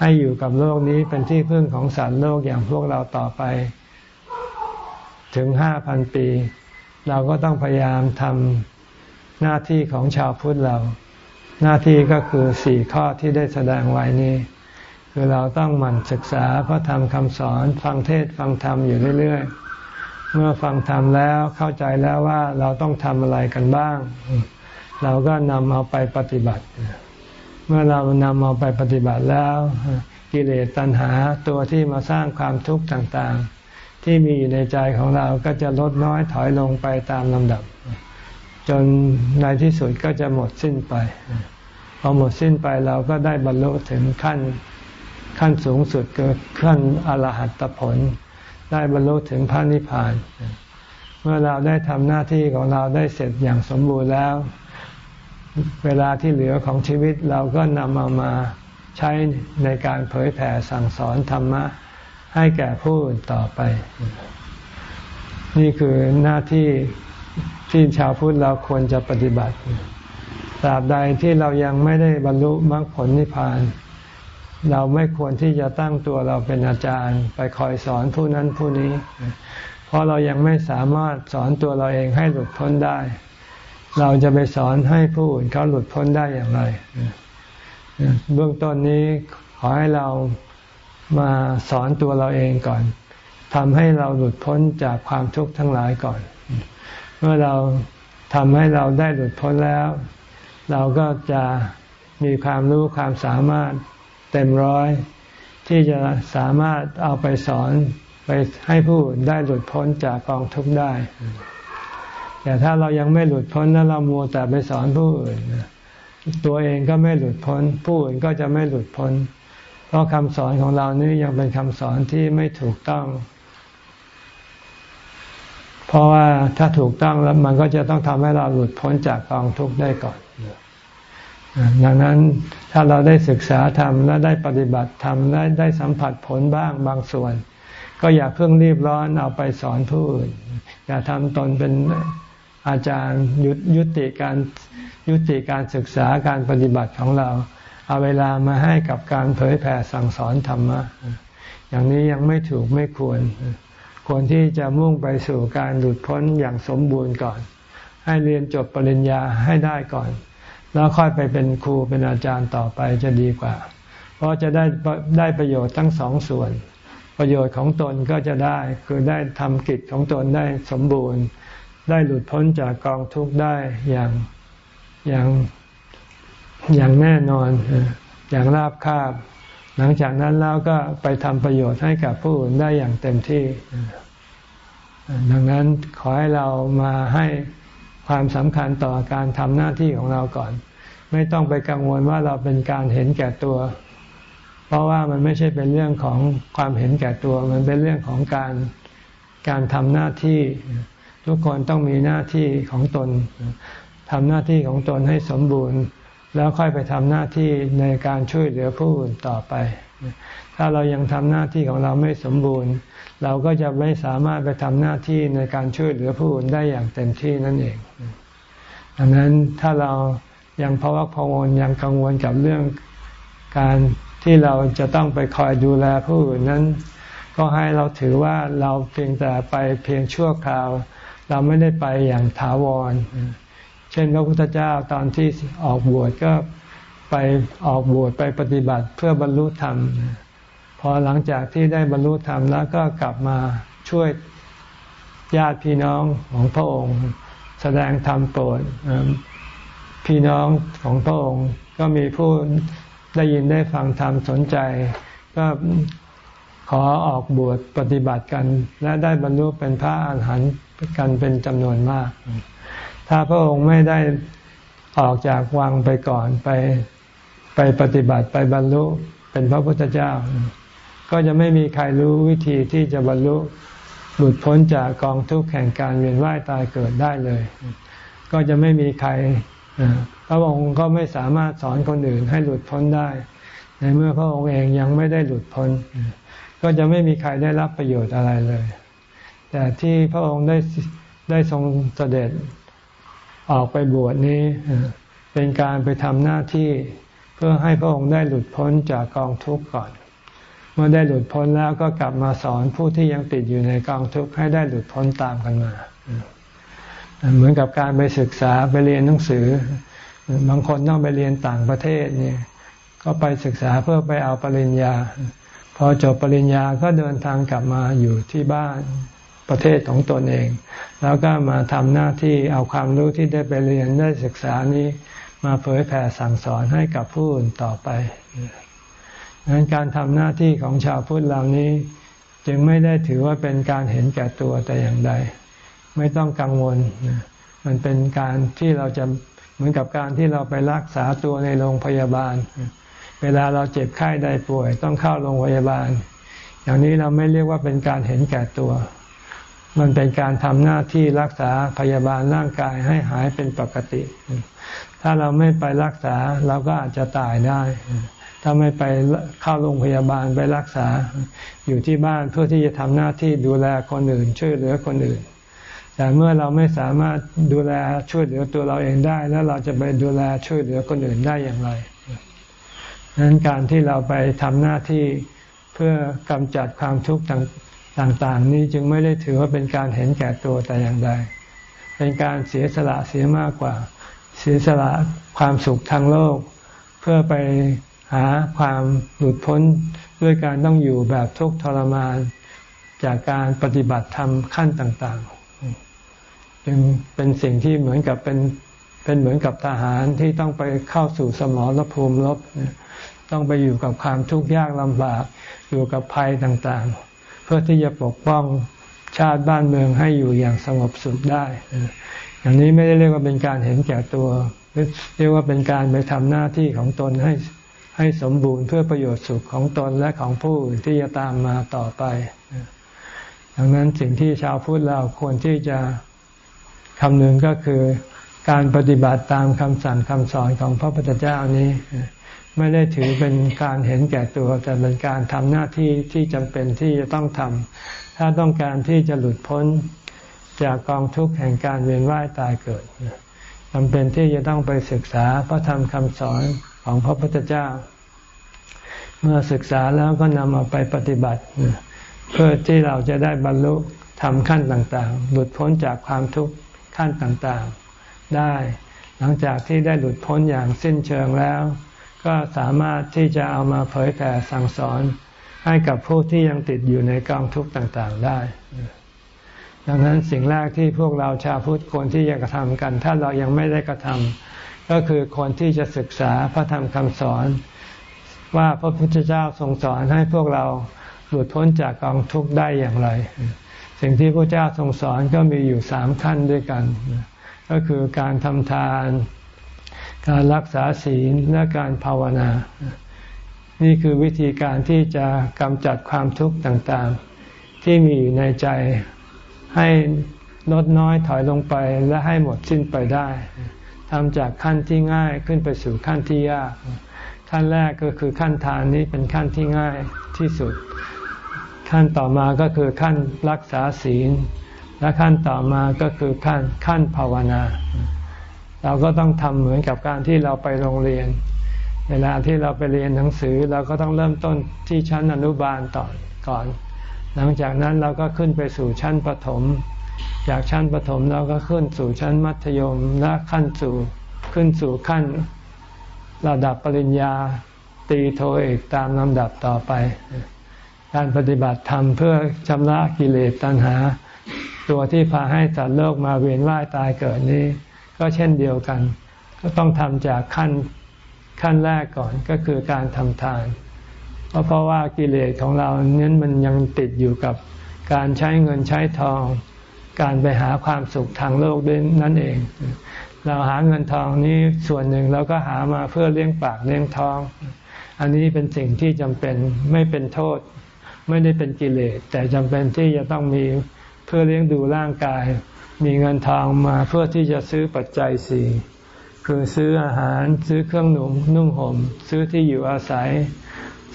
ให้อยู่กับโลกนี้เป็นที่พึ่งของสัตว์โลกอย่างพวกเราต่อไป ถึงห้าพันปี เราก็ต้องพยายามทำหน้าที่ของชาวพุทธเรา หน้าที่ก็คือสี่ข้อที่ได้แสดงไว้นี้ คือเราต้องหมั่นศึกษาพระธรรมคำสอนฟังเทศฟังธรรมอยู่เรื่อยๆ เมื่อฟังธรรมแล้วเข้าใจแล้วว่าเราต้องทำอะไรกันบ้าง เราก็นำเอาไปปฏิบัติ เมื่อเรานำเอาไปปฏิบัติแล้ว กิเลสตัณหาตัวที่มาสร้างความทุกข์ต่างๆ ที่มีอยู่ในใจของเราก็จะลดน้อยถอยลงไปตามลำดับ จนในที่สุดก็จะหมดสิ้นไป พอหมดสิ้นไปเราก็ได้บรรลุถึงขั้นขั้นสูงสุดคือขั้นอรหัตผล ได้บรรลุถึงพระนิพพาน เมื่อเราได้ทำหน้าที่ของเราได้เสร็จอย่างสมบูรณ์แล้ว เวลาที่เหลือของชีวิตเราก็นำเอามาใช้ในการเผยแผ่สั่งสอนธรรมะ ให้แก่ผู้อื่นต่อไป นี่คือหน้าที่ที่ชาวพุทธเราควรจะปฏิบัติตราบใดที่เรายังไม่ได้บรรลุมรรคผลนิพพาน เราไม่ควรที่จะตั้งตัวเราเป็นอาจารย์ ไปคอยสอนผู้นั้นผู้นี้ เพราะเรายังไม่สามารถสอนตัวเราเองให้หลุดพ้นได้ เราจะไปสอนให้ผู้อื่นเขาหลุดพ้นได้อย่างไร เบื้องต้นนี้ขอให้เรามาสอนตัวเราเองก่อนทำให้เราหลุดพ้นจากความทุกข์ทั้งหลายก่อน เมื่อเราทำให้เราได้หลุดพ้นแล้ว เราก็จะมีความรู้ความสามารถ เต็มร้อย ที่จะสามารถเอาไปสอนไปให้ผู้อื่นได้หลุดพ้นจากกองทุกข์ได้ แต่ถ้าเรายังไม่หลุดพ้นแล้วเรามัวแต่ไปสอนผู้อื่นตัวเองก็ไม่หลุดพ้น ผู้อื่นก็จะไม่หลุดพ้น เพราะคำสอนของเรานี้ยังเป็นคำสอนที่ไม่ถูกต้อง เพราะว่าถ้าถูกต้องแล้วมันก็จะต้องทำให้เราหลุดพ้นจากกองทุกข์ได้ก่อน ดังนั้นถ้าเราได้ศึกษาธรรมและได้ปฏิบัติธรรมและได้สัมผัสผลบ้างบางส่วน ก็อย่าเพิ่งรีบร้อนเอาไปสอนผู้อื่นอย่าทำตนเป็นอาจารย์ยุยุติการยุติการศึกษาการปฏิบัติของเรา เอาเวลามาให้กับการเผยแผ่สั่งสอนธรรมะอย่างนี้ยังไม่ถูกไม่ควร ควรที่จะมุ่งไปสู่การหลุดพ้นอย่างสมบูรณ์ก่อน ให้เรียนจบปริญญาให้ได้ก่อน แล้วค่อยไปเป็นครูเป็นอาจารย์ต่อไปจะดีกว่า เพราะจะได้ได้ประโยชน์ทั้งสองส่วน ประโยชน์ของตนก็จะได้คือได้ทำกิจของตนได้สมบูรณ์ ได้หลุดพ้นจากกองทุกข์ได้อย่างอย่างอย่างแน่นอนอย่างราบคาบ หลังจากนั้นแล้วก็ไปทำประโยชน์ให้กับผู้อื่นได้อย่างเต็มที่ ดังนั้นขอให้เรามาให้ ความสำคัญต่อการทำหน้าที่ของเราก่อน ไม่ต้องไปกังวลว่าเราเป็นการเห็นแก่ตัว เพราะว่ามันไม่ใช่เป็นเรื่องของความเห็นแก่ตัว มันเป็นเรื่องของการการทำหน้าที่ ทุกคนต้องมีหน้าที่ของตนทำหน้าที่ของตนให้สมบูรณ์ แล้วค่อยไปทำหน้าที่ในการช่วยเหลือผู้อื่นต่อไป ถ้าเรายังทำหน้าที่ของเราไม่สมบูรณ์ เราก็จะไม่สามารถไปทำหน้าที่ในการช่วยเหลือผู้อื่นได้อย่างเต็มที่นั่นเอง ดังนั้นถ้าเรายังพวักพวนยังกังวลกับเรื่องการที่เราจะต้องไปคอยดูแลผู้อื่นนั้น ก็ให้เราถือว่าเราเพียงแต่ไปเพียงชั่วคราว เราไม่ได้ไปอย่างถาวร เช่นพระพุทธเจ้าตอนที่ออกบวชก็ไปออกบวชไปปฏิบัติเพื่อบรรลุธรรม พอหลังจากที่ได้บรรลุธรรมแล้วก็กลับมาช่วยญาติพี่น้องของพระองค์ แสดงธรรมโปรดพี่น้องของพระองค์ก็มีผู้ได้ยินได้ฟังธรรมสนใจ ก็ขอออกบวชปฏิบัติกัน และได้บรรลุเป็นพระอาหารหันต์กันเป็นจำนวนมาก ถ้าพระองค์ไม่ได้ออกจากวังไปก่อนไปไปปฏิบัติไปบรรลุเป็นพระพุทธเจ้า ก็จะไม่มีใครรู้วิธีที่จะบรรลุหลุดพ้นจากกองทุกข์แห่งการเวียนว่ายตายเกิดได้เลย ก็จะไม่มีใครพระองค์ก็ไม่สามารถสอนคนอื่นให้หลุดพ้นได้ ในเมื่อพระองค์เองยังไม่ได้หลุดพ้น ก็จะไม่มีใครได้รับประโยชน์อะไรเลย แต่ที่พระองค์ได้ได้ทรงเสด็จออกไปบวชนี้ เป็นการไปทำหน้าที่เพื่อให้พระองค์ได้หลุดพ้นจากกองทุกข์ก่อน มื่อได้หลุดพ้นแล้วก็กลับมาสอนผู้ที่ยังติดอยู่ในกองทุกข์ให้ได้หลุดพ้นตามกันมา เหมือนกับการไปศึกษาไปเรียนหนังสือ บางคนต้องไปเรียนต่างประเทศเนี่ย ก็ไปศึกษาเพื่อไปเอาปริญญา พอจบปริญญาก็เดินทางกลับมาอยู่ที่บ้านประเทศของตนเอง แล้วก็มาทำหน้าที่เอาความรู้ที่ได้ไปเรียนได้ศึกษานี้ มาเผยแผ่สั่งสอนให้กับผู้อื่นต่อไป ดังนั้นการทำหน้าที่ของชาวพุทธเหล่านี้ จึงไม่ได้ถือว่าเป็นการเห็นแก่ตัวแต่อย่างใด ไม่ต้องกังวล มันเป็นการที่เราจะเหมือนกับการที่เราไปรักษาตัวในโรงพยาบาล เวลาเราเจ็บไข้ได้ป่วย ต้องเข้าโรงพยาบาล อย่างนี้เราไม่เรียกว่าเป็นการเห็นแก่ตัว มันเป็นการทำหน้าที่รักษาพยาบาลร่างกายให้หายเป็นปกติ ถ้าเราไม่ไปรักษาเราก็อาจจะตายได้ ถ้าไม่ไปเข้าโรงพยาบาลไปรักษา อยู่ที่บ้านเพื่อที่จะทำหน้าที่ดูแลคนอื่น ช่วยเหลือคนอื่น แต่เมื่อเราไม่สามารถดูแลช่วยเหลือตัวเราเองได้ แล้วเราจะไปดูแลช่วยเหลือคนอื่นได้อย่างไรนั้นการที่เราไปทำหน้าที่เพื่อกำจัดความทุกข์ต่างๆ นี้จึงไม่ได้ถือว่าเป็นการเห็นแก่ตัวแต่อย่างใด เป็นการเสียสละเสียมากกว่า เสียสละความสุขทางโลก เพื่อไป หาความหลุดพ้นด้วยการต้องอยู่แบบทุกข์ทรมานจากการปฏิบัติธรรมขั้นต่าง ๆ จึงเป็นสิ่งที่เหมือนกับเป็นเป็นเหมือนกับทหารที่ต้องไปเข้าสู่สมรภูมิรบต้องไปอยู่กับความทุกข์ยากลำบากอยู่กับภัยต่างๆ เพื่อที่จะปกป้องชาติบ้านเมืองให้อยู่อย่างสงบสุขได้ อย่างนี้ไม่ได้เรียกว่าเป็นการเห็นแก่ตัว เรียกว่าเป็นการไปทำหน้าที่ของตนให้ ให้สมบูรณ์เพื่อประโยชน์สุขของตนและของผู้อื่นที่จะตามมาต่อไป ดังนั้นสิ่งที่ชาวพุทธเราควรที่จะคำนึงก็คือการปฏิบัติตามคำสั่งคำสอนของพระพุทธเจ้านี้ ไม่ได้ถือเป็นการเห็นแก่ตัว แต่เป็นการทำหน้าที่ที่จำเป็นที่จะต้องทำถ้าต้องการที่จะหลุดพ้นจากกองทุกข์แห่งการเวียนว่ายตายเกิดจำเป็นที่จะต้องไปศึกษาพระธรรมคำสอน ของพระพุทธเจ้า เมื่อศึกษาแล้วก็นำเอาไปปฏิบัติ เพื่อที่เราจะได้บรรลุทำขั้นต่างๆ หลุดพ้นจากความทุกข์ขั้นต่างๆ ได้ หลังจากที่ได้หลุดพ้นอย่างสิ้นเชิงแล้ว ก็สามารถที่จะเอามาเผยแผ่สั่งสอน ให้กับผู้ที่ยังติดอยู่ในกองทุกข์ต่างๆได้ดังนั้นสิ่งแรกที่พวกเราชาวพุทธควรที่จะกระทำกัน ถ้าเรายังไม่ได้กระทำ ก็คือควรที่จะศึกษาพระธรรมคำสอน ว่าพระพุทธเจ้าทรงสอนให้พวกเราหลุดพ้นจากกองทุกข์ได้อย่างไร สิ่งที่พระเจ้าทรงสอนก็มีอยู่สามขั้นด้วยกัน ก็คือการทำทาน การรักษาศีลและการภาวนา นี่คือวิธีการที่จะกำจัดความทุกข์ต่างๆ ที่มีอยู่ในใจให้ลดน้อยถอยลงไปและให้หมดสิ้นไปได้ ทำจากขั้นที่ง่ายขึ้นไปสู่ขั้นที่ยาก ขั้นแรกก็คือขั้นทานนี้เป็นขั้นที่ง่ายที่สุด ขั้นต่อมาก็คือขั้นรักษาศีล และขั้นต่อมาก็คือขั้นขั้นภาวนา เราก็ต้องทำเหมือนกับการที่เราไปโรงเรียน เวลาที่เราไปเรียนหนังสือเราก็ต้องเริ่มต้นที่ชั้นอนุบาลต่อก่อน หลังจากนั้นเราก็ขึ้นไปสู่ชั้นประถม จากชั้นประถมเราก็ขึ้นสู่ชั้นมัธยมและขั้นสู่ขึ้นสู่ขั้นระดับปริญญาตีโทเอกตามลำดับต่อไป การปฏิบัติธรรมเพื่อชำระกิเลสตัณหา ตัวที่พาให้สัตว์โลกมาเวียนว่ายตายเกิดนี้ ก็เช่นเดียวกัน ก็ต้องทำจากขั้นขั้นแรกก่อนก็คือการทำทาน เพราะเพราะว่ากิเลสของเราเน้นมันยังติดอยู่กับการใช้เงินใช้ทอง การไปหาความสุขทางโลกด้วยนั่นเอง เราหาเงินทองนี้ส่วนหนึ่งเราก็หามาเพื่อเลี้ยงปากเลี้ยงท้อง อันนี้เป็นสิ่งที่จำเป็นไม่เป็นโทษ ไม่ได้เป็นกิเลสแต่จำเป็นที่จะต้องมีเพื่อเลี้ยงดูร่างกาย มีเงินทองมาเพื่อที่จะซื้อปัจจัยสี่คือซื้ออาหารซื้อเครื่องหนุ่มนุ่งห่ม ซื้อที่อยู่อาศัย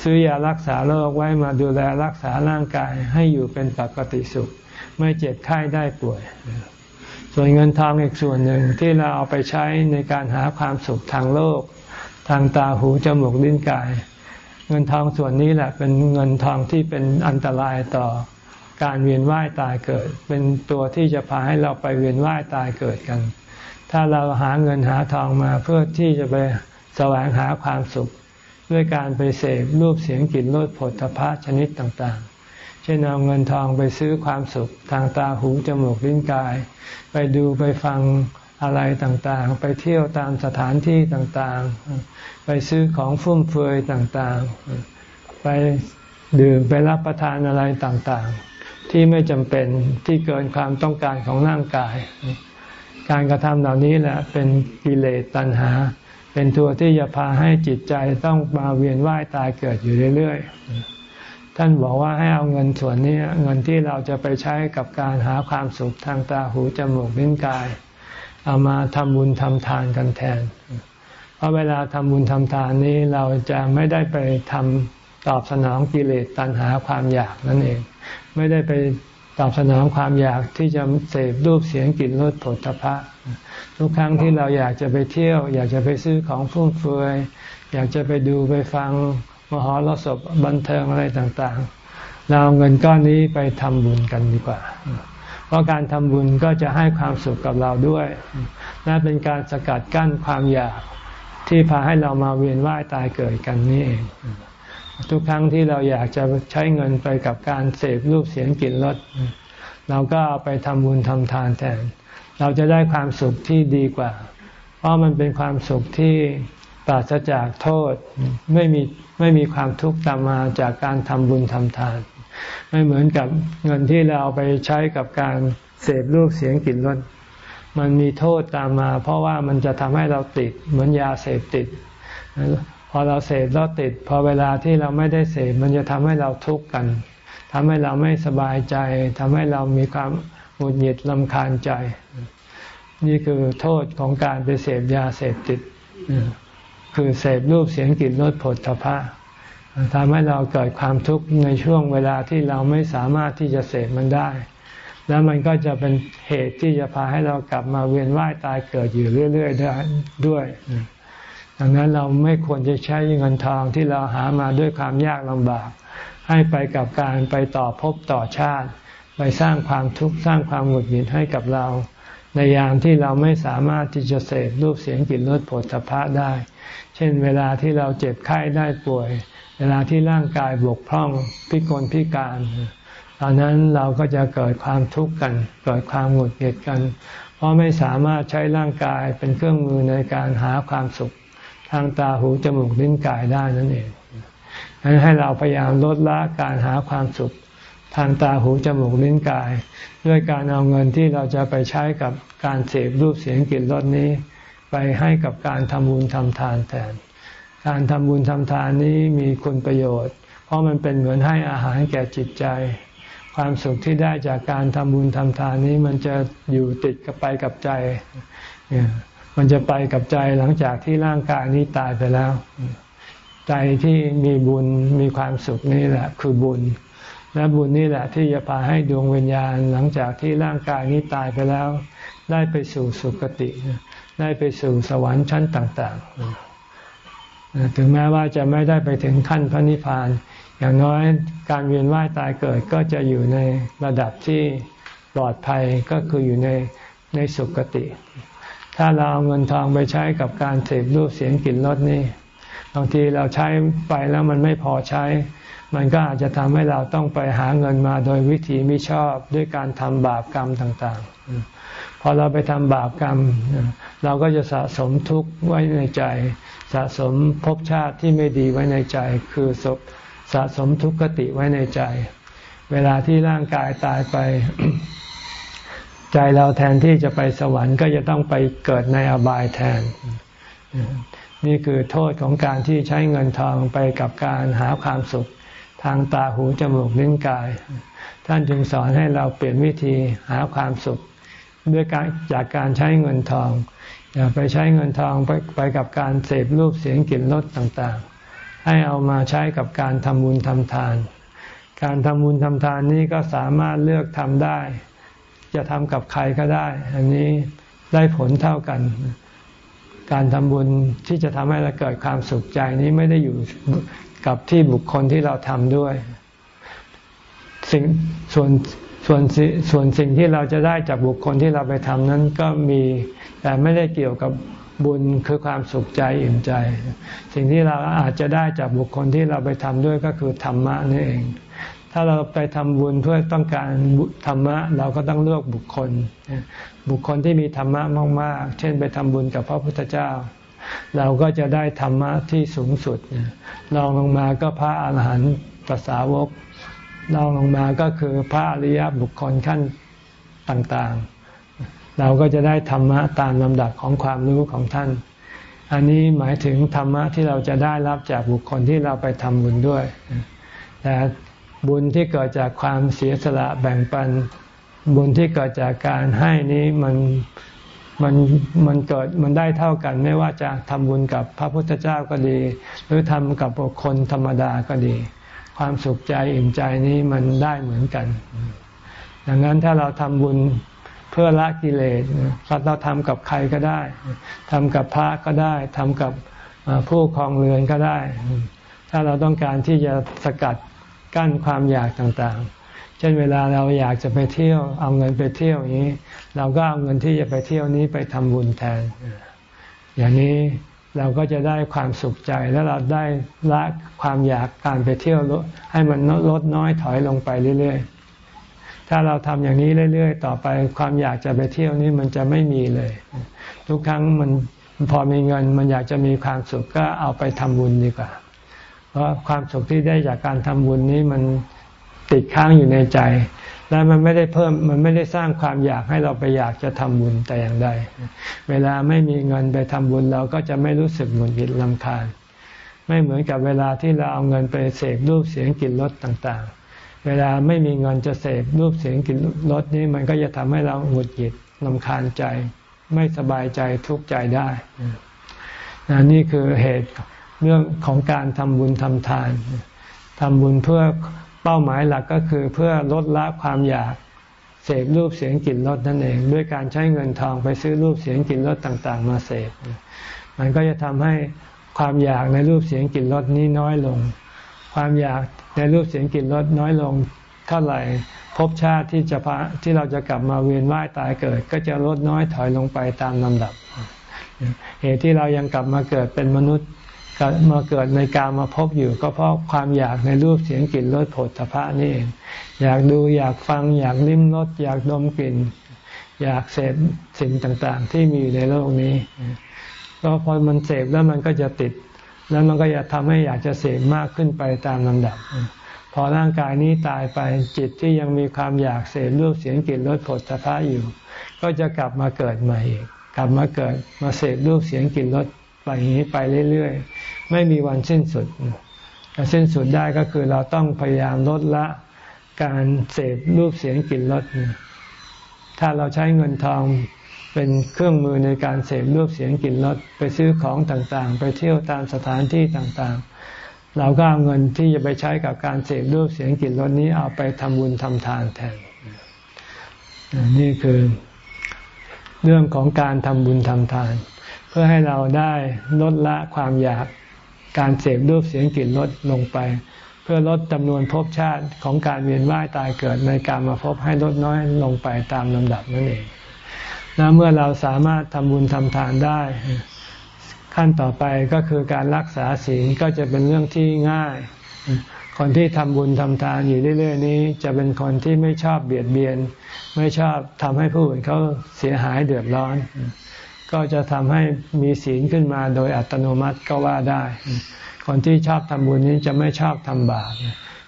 ซื้อยารักษาโรคไว้มาดูแลรักษาร่างกายให้อยู่เป็นปกติสุข ไม่เจ็บไข้ได้ป่วย ส่วนเงินทองอีกส่วนหนึ่งที่เราเอาไปใช้ในการหาความสุขทางโลก ทางตาหูจมูกลิ้นกาย เงินทองส่วนนี้แหละเป็นเงินทองที่เป็นอันตรายต่อการเวียนว่ายตายเกิด เป็นตัวที่จะพาให้เราไปเวียนว่ายตายเกิดกัน ถ้าเราหาเงินหาทองมาเพื่อที่จะไปแสวงหาความสุข ด้วยการไปเสพรูปเสียงกลิ่นรสผลทพะชนิดต่าง เช่นเอาเงินทองไปซื้อความสุขทางตาหูจมูกลิ้นกาย ไปดูไปฟังอะไรต่างๆ ไปเที่ยวตามสถานที่ต่างๆ ไปซื้อของฟุ่มเฟือยต่างๆ ไปดื่มไปรับประทานอะไรต่างๆ ที่ไม่จำเป็นที่เกินความต้องการของร่างกาย การกระทำเหล่านี้แหละเป็นกิเลสตัณหา เป็นตัวที่จะพาให้จิตใจต้องมาเวียนว่ายตายเกิดอยู่เรื่อย ๆ ท่านบอกว่าให้เอาเงินส่วนนี้เงินที่เราจะไปใช้กับการหาความสุขทางตาหูจมูกลิ้นกาย เอามาทำบุญทำทานกันแทน เพราะเวลาทำบุญทำทานนี้เราจะไม่ได้ไปทำตอบสนองกิเลสตัณหาความอยากนั่นเอง ไม่ได้ไปตอบสนองความอยากที่จะเสพรูปเสียงกลิ่นรสผลตภะทุกครั้งที่เราอยากจะไปเที่ยว อยากจะไปซื้อของฟุ่มเฟือย อยากจะไปดูไปฟัง มหรสพบันเทิงอะไรต่างๆ เราเอาเงินก้อนนี้ไปทำบุญกันดีกว่า เพราะการทำบุญก็จะให้ความสุขกับเราด้วยและเป็นการสกัดกั้นความอยากที่พาให้เรามาเวียนว่ายตายเกิดกันนี่เอง ทุกครั้งที่เราอยากจะใช้เงินไปกับการเสพรูปเสียงกลิ่นรสเราก็เอาไปทำบุญทำทานแทน เราจะได้ความสุขที่ดีกว่า เพราะมันเป็นความสุขที่ ปราศจากโทษไม่มีไม่มีความทุกข์ตามมาจากการทำบุญทำทาน ไม่เหมือนกับเงินที่เราไปใช้กับการเสพรูปเสียงกลิ่นรสมันมีโทษตามมา เพราะว่ามันจะทำให้เราติดเหมือนยาเสพติด พอเราเสพแล้วติด พอเวลาที่เราไม่ได้เสพมันจะทำให้เราทุกข์กันทำให้เราไม่สบายใจทำให้เรามีความหงุดหงิดลำคาญใจ นี่คือโทษของการไปเสพยาเสพติด คือเสพรูปเสียงกลิ่นรสผลทพะทำให้เราเกิดความทุกข์ในช่วงเวลาที่เราไม่สามารถที่จะเสพมันได้ แล้วมันก็จะเป็นเหตุที่จะพาให้เรากลับมาเวียนว่ายตายเกิดอยู่เรื่อย ๆ ด้วย ดังนั้นเราไม่ควรจะใช้เงินทองที่เราหามาด้วยความยากลำบาก ให้ไปกับการไปต่อภพต่อชาติ ไปสร้างความทุกข์สร้างความหงุดหงิดให้กับเรา ในยามที่เราไม่สามารถที่จะเสพรูปเสียงกลิ่นรสผลพระได้ เช่นเวลาที่เราเจ็บไข้ได้ป่วย เวลาที่ร่างกายบกพร่องพิกลพิการตอนนั้นเราก็จะเกิดความทุกข์กัน เกิดความหงุดหงิดกัน เพราะไม่สามารถใช้ร่างกายเป็นเครื่องมือในการหาความสุข ทางตาหูจมูกลิ้นกายได้นั่นเองดังนั้นให้เราพยายามลดละการหาความสุข ทางตาหูจมูกลิ้นกาย ด้วยการเอาเงินที่เราจะไปใช้กับการเสพรูปเสียงกลิ่นรสนี้ ไปให้กับการทำบุญทำทานแทน การทำบุญทำทานนี้มีคุณประโยชน์ เพราะมันเป็นเหมือนให้อาหารแก่จิตใจ ความสุขที่ได้จากการทำบุญทำทานนี้มันจะอยู่ติดกับไปกับใจ มันจะไปกับใจหลังจากที่ร่างกายนี้ตายไปแล้ว ใจที่มีบุญมีความสุขนี่แหละ คือบุญและบุญนี่แหละที่จะพาให้ดวงวิญญาณหลังจากที่ร่างกายนี้ตายไปแล้ว ได้ไปสู่สุคติ ได้ไปสู่สวรรค์ชั้นต่างๆ ถึงแม้ว่าจะไม่ได้ไปถึงขั้นพระนิพพาน อย่างน้อยการเวียนว่ายตายเกิดก็จะอยู่ในระดับที่ปลอดภัยก็คืออยู่ในในสุคติ ถ้าเราเอาเงินทองไปใช้กับการเสพรูปเสียงกลิ่นรสนี่บางทีเราใช้ไปแล้วมันไม่พอใช้ มันก็อาจจะทำให้เราต้องไปหาเงินมาโดยวิธีไม่ชอบด้วยการทำบาปกรรมต่างๆ พอเราไปทำบาปกรรม เราก็จะสะสมทุกข์ไว้ในใจ สะสมภพชาติที่ไม่ดีไว้ในใจ คือศพสะสมทุกขติไว้ในใจ เวลาที่ร่างกายตายไป ใจเราแทนที่จะไปสวรรค์ก็จะต้องไปเกิดในอบายแทน นี่คือโทษของการที่ใช้เงินทองไปกับการหาความสุขทางตาหูจมูกลิ้นกาย ท่านจึงสอนให้เราเปลี่ยนวิธีหาความสุข ด้วยการจากการใช้เงินทอง อย่าไปใช้เงินทองไปไปกับการเสพรูปเสียงกลิ่นรสต่างๆ ให้เอามาใช้กับการทำบุญทำทาน การทำบุญทำทานนี้ก็สามารถเลือกทำได้ จะทำกับใครก็ได้ อันนี้ได้ผลเท่ากัน การทำบุญที่จะทำให้เราเกิดความสุขใจนี้ไม่ได้อยู่กับที่บุคคลที่เราทำด้วย สิ่งส่วน ส่วนส่วนสิ่งที่เราจะได้จากบุคคลที่เราไปทำนั้นก็มีแต่ไม่ได้เกี่ยวกับบุญคือความสุขใจอิ่มใจ สิ่งที่เราอาจจะได้จากบุคคลที่เราไปทำด้วยก็คือธรรมะนี่เอง ถ้าเราไปทำบุญเพื่อต้องการธรรมะเราก็ต้องเลือกบุคคล บุคคลที่มีธรรมะมากๆ เช่นไปทำบุญกับพระพุทธเจ้า เราก็จะได้ธรรมะที่สูงสุดลองลงมาก็พระอาหารหันตสาวก ลองลงมาก็คือพระอริยบุคคลขั้นต่างๆ เราก็จะได้ธรรมะตามลำดับของความรู้ของท่าน อันนี้หมายถึงธรรมะที่เราจะได้รับจากบุคคลที่เราไปทำบุญด้วย แต่บุญที่เกิดจากความเสียสละแบ่งปัน บุญที่เกิดจากการให้นี้มันมันมันเกิดมันได้เท่ากัน ไม่ว่าจะทำบุญกับพระพุทธเจ้าก็ดี หรือทำกับบุคคลธรรมดาก็ดี ความสุขใจอิ่มใจนี้มันได้เหมือนกัน ดังนั้นถ้าเราทำบุญเพื่อละกิเลสเราทำกับใครก็ได้ทำกับพระก็ได้ทำกับผู้ครองเรือนก็ได้ ถ้าเราต้องการที่จะสกัดกั้นความอยากต่างๆ เช่นเวลาเราอยากจะไปเที่ยว เอาเงินไปเที่ยวอย่างนี้ เราก็เอาเงินที่จะไปเที่ยวนี้ไปทำบุญแทน อย่างนี้ เราก็จะได้ความสุขใจแล้วเราได้ละความอยากการไปเที่ยวให้มันลดน้อยถอยลงไปเรื่อย ๆ ถ้าเราทำอย่างนี้เรื่อย ๆ ต่อไปความอยากจะไปเที่ยวนี้มันจะไม่มีเลย ทุกครั้งมันพอมีเงินมันอยากจะมีความสุขก็เอาไปทำบุญดีกว่า เพราะความสุขที่ได้จากการทำบุญนี้มันติดค้างอยู่ในใจ และมันไม่ได้เพิ่มมันไม่ได้สร้างความอยากให้เราไปอยากจะทำบุญแต่อย่างใด เวลาไม่มีเงินไปทำบุญเราก็จะไม่รู้สึกหงุดหงิดลำคาญ ไม่เหมือนกับเวลาที่เราเอาเงินไปเสพรูปเสียงกลิ่นรสต่างๆ เวลาไม่มีเงินจะเสพรูปเสียงกลิ่นรสนี้มันก็จะทำให้เราหงุดหงิดลำคาญใจ ไม่สบายใจทุกข์ใจได้นนี่คือเหตุเรื่องของการทำบุญทำทานทำบุญเพื่อ เป้าหมายหลักก็คือเพื่อลดละความอยากเสพรูปเสียงกลิ่นรสนั่นเอง ด้วยการใช้เงินทองไปซื้อรูปเสียงกลิ่นรสต่าง ๆ มาเสพมันก็จะทำให้ความอยากในรูปเสียงกลิ่นรสนี้น้อยลง ความอยากในรูปเสียงกลิ่นรสน้อยลง เท่าไหร่ภพชาติที่จะพะที่เราจะกลับมาเวียนว่ายตายเกิด ก็จะลดน้อยถอยลงไปตามลำดับเหตุที่เรายังกลับมาเกิดเป็นมนุษย์ มาเกิดในการมาพบอยู่ก็เพราะความอยากในรูปเสียงกลิ่นรสผลตภะนี่เองอยากดูอยากฟังอยากลิ้มรสอยากดมกลิ่น อยากเสพสิ่งต่างๆ ที่มีอยู่ในโลกนี้ก็พอมันเสพแล้วมันก็จะติด แล้วมันก็จะทำให้อยากจะเสพมากขึ้นไปตามลำดับ พอร่างกายนี้ตายไปจิตที่ยังมีความอยากเสพรูปเสียงกลิ่นรสผลตภะอยู่ ก็จะกลับมาเกิดใหม่อีกกลับมาเกิดมาเสพรูปเสียงกลิ่นรส ไปอย่างนี้ไปเรื่อยๆ ไม่มีวันสิ้นสุดจะสิ้นสุดได้ก็คือเราต้องพยายามลดละการเสพรูปเสียงกลิ่นรสถ้าเราใช้เงินทองเป็นเครื่องมือในการเสพรูปเสียงกลิ่นรสไปซื้อของต่างๆ ไปเที่ยวตามสถานที่ต่างๆ เราก็เอาเงินที่จะไปใช้กับการเสพรูปเสียงกลิ่นรสนี้เอาไปทำบุญทำทานแทน นี่คือเรื่องของการทำบุญทำทาน พื่อให้เราได้ลดละความอยากการเสพรูปเสียงกลิ่นรสลงไป เพื่อลดจำนวนภพชาติของการเวียนว่ายตายเกิดในการมาพบให้ลดน้อยลงไปตามลำดับนั่นเองและเมื่อเราสามารถทำบุญทำทานได้ ขั้นต่อไปก็คือการรักษาศีลก็จะเป็นเรื่องที่ง่าย คนที่ทำบุญทำทานอยู่เรื่อยๆนี้ จะเป็นคนที่ไม่ชอบเบียดเบียน ไม่ชอบทำให้ผู้อื่นเขาเสียหายเดือดร้อน ก็จะทำให้มีศีลขึ้นมาโดยอัตโนมัติก็ว่าได้ คนที่ชอบทำบุญนี้จะไม่ชอบทำบาป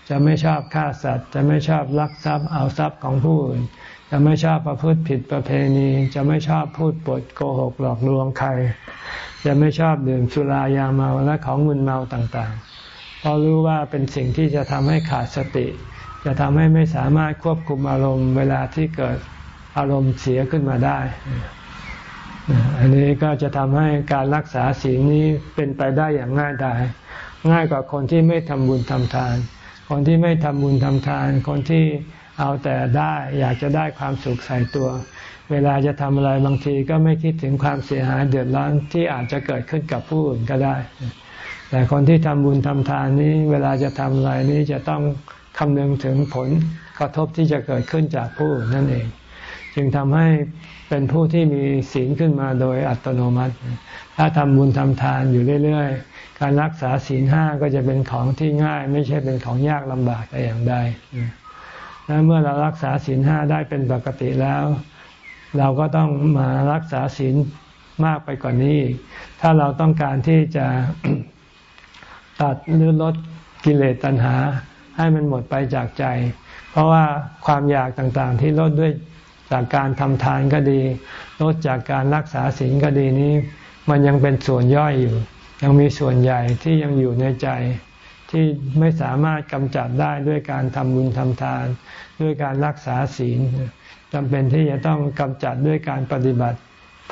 จะไม่ชอบฆ่าสัตว์ จะไม่ชอบลักทรัพย์เอาทรัพย์ของผู้อื่นจะไม่ชอบประพฤติผิดประเพณี จะไม่ชอบพูดปดโกหกหลอกลวงใคร จะไม่ชอบดื่มสุรายาเมาและของมึนเมาต่างๆ เพราะรู้ว่าเป็นสิ่งที่จะทำให้ขาดสติ จะทำให้ไม่สามารถควบคุมอารมณ์เวลาที่เกิดอารมณ์เสียขึ้นมาได้ อันนี้ก็จะทำให้การรักษาศีลนี้เป็นไปได้อย่างง่ายดายง่ายกว่าคนที่ไม่ทำบุญทำทาน คนที่ไม่ทำบุญทำทาน คนที่เอาแต่ได้อยากจะได้ความสุขใส่ตัว เวลาจะทำอะไรบางทีก็ไม่คิดถึงความเสียหายเดือดร้อนที่อาจจะเกิดขึ้นกับผู้อื่นก็ได้ แต่คนที่ทำบุญทำทานนี้ เวลาจะทำอะไรนี้จะต้องคำนึงถึงผลกระทบที่จะเกิดขึ้นจากผู้นนั่นเอง จึงทำให้ เป็นผู้ที่มีศีลขึ้นมาโดยอัตโนมัติ ถ้าทำบุญทำทานอยู่เรื่อยๆ การรักษาศีลห้าก็จะเป็นของที่ง่าย ไม่ใช่เป็นของยากลำบากแต่อย่างใดและเมื่อเรารักษาศีลห้าได้เป็นปกติแล้ว เราก็ต้องมารักษาศีลมากไปกว่านนี้ ถ้าเราต้องการที่จะตัดหรือลดกิเลสตัณหา ให้มันหมดไปจากใจ เพราะว่าความอยากต่างๆ ที่ลดด้วย จากการทำทานก็ดี ลดจากการรักษาศีลก็ดีนี้ มันยังเป็นส่วนย่อยอยู่ ยังมีส่วนใหญ่ที่ยังอยู่ในใจ ที่ไม่สามารถกำจัดได้ด้วยการทำบุญทำทาน ด้วยการรักษาศีลจำเป็นที่จะต้องกำจัดด้วยการปฏิบัติ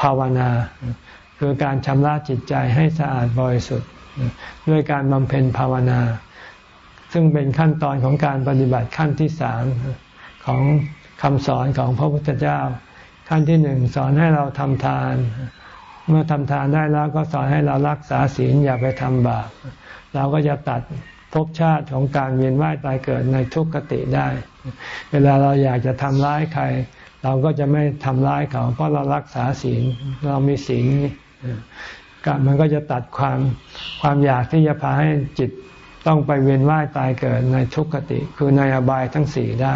ภาวนา คือการชำระจิตใจให้สะอาดบริสุทธิ์ ด้วยการบำเพ็ญภาวนา ซึ่งเป็นขั้นตอนของการปฏิบัติขั้นที่สามของ คำสอนของพระพุทธเจ้า ขั้นที่หนึ่งสอนให้เราทำทาน เมื่อทำทานได้แล้วก็สอนให้เรารักษาศีลอย่าไปทำบาปเราก็จะตัดภพชาติของการเวียนว่ายตายเกิดในทุกขติได้ เวลาเราอยากจะทำร้ายใคร เราก็จะไม่ทำร้ายเขา เพราะเรารักษาศีลเรามีศีลมันก็จะตัดความความอยากที่จะพาให้จิตต้องไปเวียนว่ายตายเกิดในทุกขติ คือในอบายทั้งสี่ได้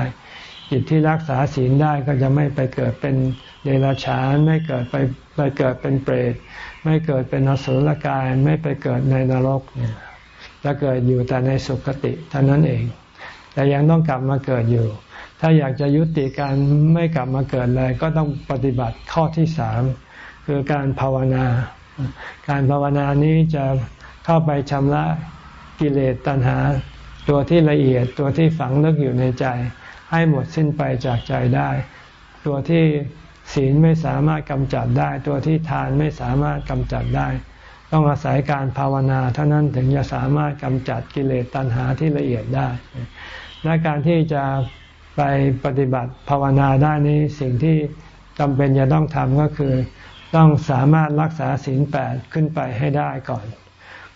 จิตที่รักษาศีลได้ก็จะไม่ไปเกิดเป็นเดรัจฉาน ไม่เกิดไปไปเกิดเป็นเปรตไม่เกิดเป็นอสุรกายไม่ไปเกิดในนรกเนี่ยจะเกิดอยู่แต่ในสุคติเท่านั้นเอง แต่ยังต้องกลับมาเกิดอยู่ ถ้าอยากจะยุติการไม่กลับมาเกิดเลยก็ต้องปฏิบัติข้อที่สามคือการภาวนา การภาวนานี้จะเข้าไปชำระกิเลสตัณหา ตัวที่ละเอียดตัวที่ฝังลึกอยู่ในใจ ให้หมดสิ้นไปจากใจได้ ตัวที่ศีลไม่สามารถกำจัดได้ ตัวที่ทานไม่สามารถกำจัดได้ ต้องอาศัยการภาวนาเท่านั้นถึงจะสามารถกำจัดกิเลสตัณหาที่ละเอียดได้ และการที่จะไปปฏิบัติภาวนาได้นี้สิ่งที่จำเป็นจะต้องทำก็คือ ต้องสามารถรักษาศีลแปดขึ้นไปให้ได้ก่อน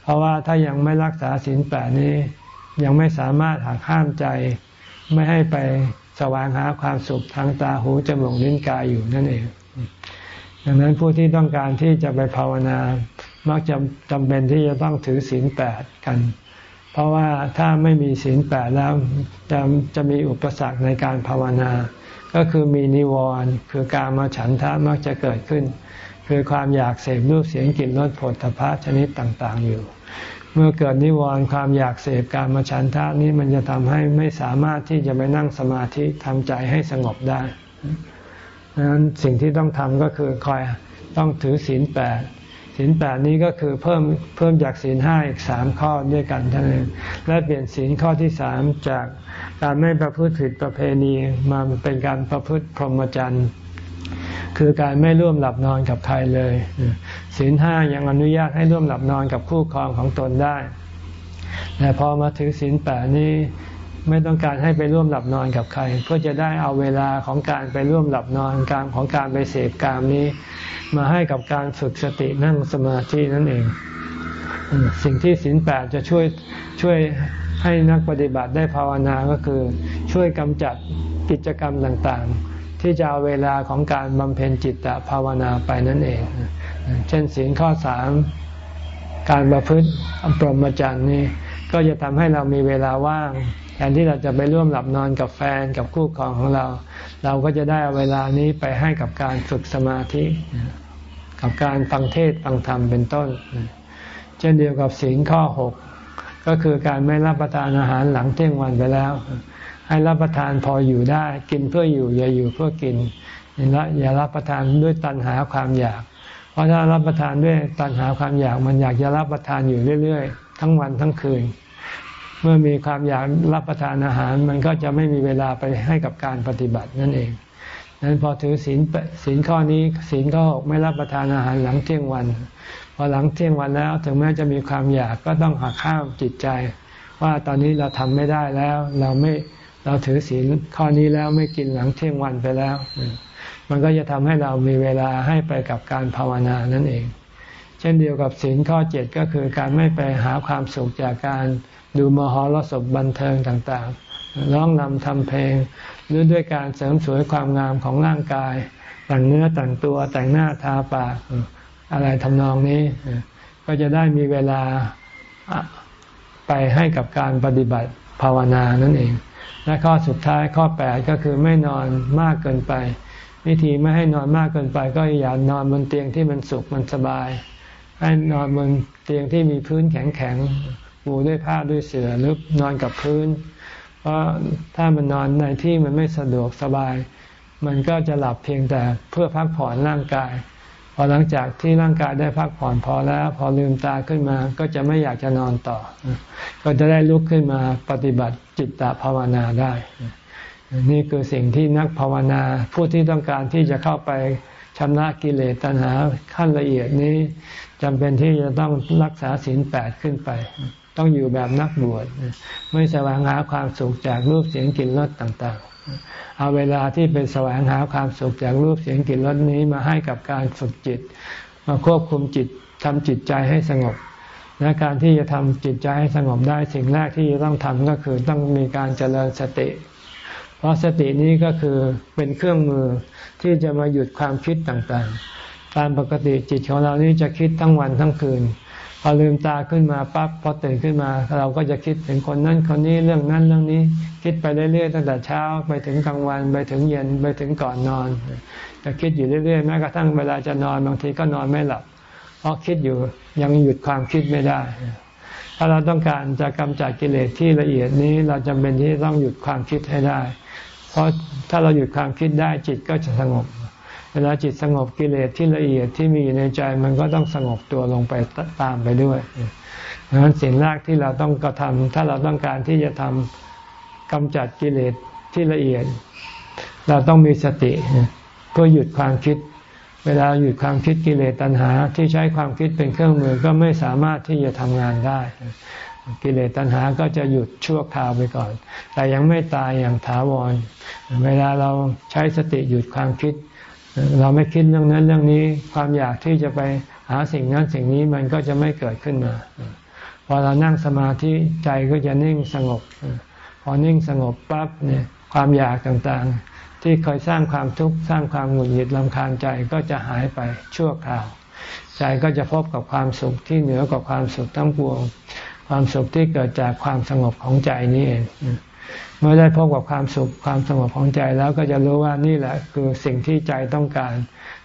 เพราะว่าถ้ายังไม่รักษาศีลแปดนี้ ยังไม่สามารถหักห้ามใจ ไม่ให้ไปแสวงหาความสุขทางตาหูจมูกลิ้นกายอยู่นั่นเอง ดังนั้นผู้ที่ต้องการที่จะไปภาวนา มักจะจำเป็นที่จะต้องถือศีลแปดกัน เพราะว่าถ้าไม่มีศีลแปดแล้วจะจะมีอุปสรรคในการภาวนา ก็คือมีนิวรณ์คือการมาฉันทะมักจะเกิดขึ้น คือความอยากเสพรูปเสียงกลิ่นรสผลพระชนิดต่างๆอยู่ เมื่อเกิดนิวรณ์ความอยากเสพการมาฉันทะนี้มันจะทำให้ไม่สามารถที่จะไปนั่งสมาธิทำใจให้สงบได้ดังนั้นสิ่งที่ต้องทำก็คือคอยต้องถือศีลแปดศีลแปดนี้ก็คือเพิ่มเพิ่มจากศีลห้าอีกสามข้อด้วยกันเท่านั้นและเปลี่ยนศีลข้อที่สามจากการไม่ประพฤติผิดประเพณีมาเป็นการประพฤติพรหมจรรย์คือการไม่ร่วมหลับนอนกับใครเลย ศีลห้ายังอนุญาตให้ร่วมหลับนอนกับคู่ครองของตนได้ แต่พอมาถือศีลแปดนี้ไม่ต้องการให้ไปร่วมหลับนอนกับใคร เพื่อจะได้เอาเวลาของการไปร่วมหลับนอนการของการไปเสพกามนี้ มาให้กับการฝึกสตินั่งสมาธินั่นเอง สิ่งที่ศีลแปดจะช่วยช่วยให้นักปฏิบัติได้ภาวนาก็คือ ช่วยกำจัดกิจกรรมต่างๆ ที่จะเอาเวลาของการบำเพ็ญจิตตภาวนาไปนั่นเอง เช่นศีลข้อสามการประพฤติอปรมจรรย์นี่ก็จะทำให้เรามีเวลาว่างแทนที่เราจะไปร่วมหลับนอนกับแฟนกับคู่ครองของเรา เราก็จะได้เอาเวลานี้ไปให้กับการฝึกสมาธิ กับการฟังเทศฟังธรรมเป็นต้น เช่นเดียวกับศีลข้อหกก็คือการไม่รับประทานอาหารหลังเที่ยงวันไปแล้ว ให้รับประทานพออยู่ได้ กินเพื่ออยู่อย่าอยู่เพื่อกินอย่ารับประทานด้วยตัณหาความอยาก เพราะถ้ารับประทานด้วยตัณหาความอยากมันอยากจะรับประทานอยู่เรื่อยๆ ทั้งวันทั้งคืน เมื่อมีความอยากรับประทานอาหาร มันก็จะไม่มีเวลาไปให้กับการปฏิบัตินั่นเองนั้นพอถือศีลศีลข้อนี้ศีลข้อหกไม่รับประทานอาหารหลังเที่ยงวัน พอหลังเที่ยงวันแล้วถึงแม้จะมีความอยากก็ต้องหักข้าวจิตใจ ว่าตอนนี้เราทำไม่ได้แล้ว เราไม่เราถือศีลข้อนี้แล้วไม่กินหลังเที่ยงวันไปแล้ว มันก็จะทำให้เรามีเวลาให้ไปกับการภาวนานั่นเอง เช่นเดียวกับศีลข้อเจ็ดก็คือการไม่ไปหาความสุขจากการดูมหรสพบันเทิงต่างๆ ร้องนำทำเพลง หรือด้วยการเสริมสวยความงามของร่างกาย แต่งเนื้อแต่งตัวแต่งหน้าทาปากอะไรทำนองนี้ ก็จะได้มีเวลาไปให้กับการปฏิบัติภาวนานั่นเอง และข้อสุดท้ายข้อแปดก็คือไม่นอนมากเกินไป วิธีไม่ให้นอนมากเกินไปก็อย่านอนบนเตียงที่มันสุขมันสบาย ให้นอนบนเตียงที่มีพื้นแข็งๆปูด้วยผ้าด้วยเสื่อหรือนอนกับพื้น เพราะถ้ามันนอนในที่มันไม่สะดวกสบาย มันก็จะหลับเพียงแต่เพื่อพักผ่อนร่างกาย พอหลังจากที่ร่างกายได้พักผ่อนพอแล้ว พอลืมตาขึ้นมาก็จะไม่อยากจะนอนต่อ ก็จะได้ลุกขึ้นมาปฏิบัติจิตตภาวนาได้ นี่คือสิ่งที่นักภาวนา ผู้ที่ต้องการที่จะเข้าไปชำระกิเลสตัณหาขั้นละเอียดนี้จำเป็นที่จะต้องรักษาศีลแปดขึ้นไป ต้องอยู่แบบนักบวชไม่แสวงหาความสุขจากรูปเสียงกลิ่นรสต่างๆ เอาเวลาที่เป็นแสวงหาความสุขจากรูปเสียงกลิ่นรสนี้มาให้กับการฝึกจิต มาควบคุมจิตทำจิตใจให้สงบและการที่จะทำจิตใจให้สงบได้สิ่งแรกที่จะต้องทำก็คือต้องมีการเจริญสติ เพราะสตินี้ก็คือเป็นเครื่องมือที่จะมาหยุดความคิดต่างๆ ตามปกติจิตของเรานี้จะคิดทั้งวันทั้งคืน พอลืมตาขึ้นมาปั๊บพอตื่นขึ้นมา เราก็จะคิดถึงคนนั้นคนนี้เรื่องนั้นเรื่องนี้ คิดไปเรื่อยๆตั้งแต่เช้าไปถึงกลางวันไปถึงเย็นไปถึงก่อนนอน จะคิดอยู่เรื่อยๆแม้กระทั่งเวลาจะนอนบางทีก็นอนไม่หลับเพราะคิดอยู่ยังหยุดความคิดไม่ได้ ถ้าเราต้องการจะกำจัดกิเลสที่ละเอียดนี้เราจำเป็นที่ต้องหยุดความคิดให้ได้ เพราะถ้าเราหยุดความคิดได้จิตก็จะสงบ เวลาจิตสงบกิเลสที่ละเอียดที่มีอยู่ในใจมันก็ต้องสงบตัวลงไปตามไปด้วยดังนั้นสิ่งแรกที่เราต้องกระทำถ้าเราต้องการที่จะทำกำจัดกิเลสที่ละเอียด เราต้องมีสติเพื่อหยุดความคิด เวลาหยุดความคิดกิเลสตัณหาที่ใช้ความคิดเป็นเครื่องมือก็ไม่สามารถที่จะทำงานได้ กิเลสตัณหาก็จะหยุดชั่วคราวไปก่อน แต่ยังไม่ตายอย่างถาวร เวลาเราใช้สติหยุดความคิด เราไม่คิดเรื่องนั้นเรื่องนี้ ความอยากที่จะไปหาสิ่งนั้นสิ่งนี้มันก็จะไม่เกิดขึ้นมา พอเรานั่งสมาธิใจก็จะนิ่งสงบ พอนิ่งสงบปั๊บเนี่ยความอยากต่างๆ ที่เคยสร้างความทุกข์สร้างความหงุดหงิดลำคาญใจก็จะหายไปชั่วคราว ใจก็จะพบกับความสุขที่เหนือกว่าความสุขทั้งปวง ความสุขที่เกิดจากความสงบของใจนี่เองเมื่อได้พบกับความสุขความสงบของใจแล้วก็จะรู้ว่านี่แหละคือสิ่งที่ใจต้องการ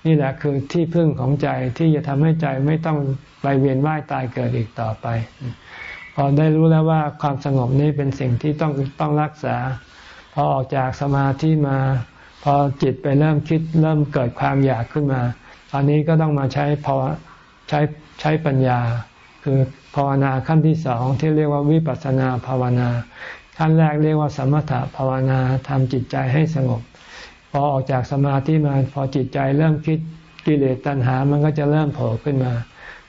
นี่แหละคือที่พึ่งของใจที่จะทำให้ใจไม่ต้องไปเวียนว่ายตายเกิดอีกต่อไป พอได้รู้แล้วว่าความสงบนี้เป็นสิ่งที่ต้องต้องรักษา พอออกจากสมาธิมา พอจิตไปเริ่มคิดเริ่มเกิดความอยากขึ้นมา ตอนนี้ก็ต้องมาใช้พอใช้ใช้ปัญญา คือ ภาวนาขั้นที่สองที่เรียกว่าวิปัสสนาภาวนา ขั้นแรกเรียกว่าสมถภาวนาทำจิตใจให้สงบ พอออกจากสมาธิมาพอจิตใจเริ่มคิดกิเลสตัณหามันก็จะเริ่มโผล่ขึ้นมา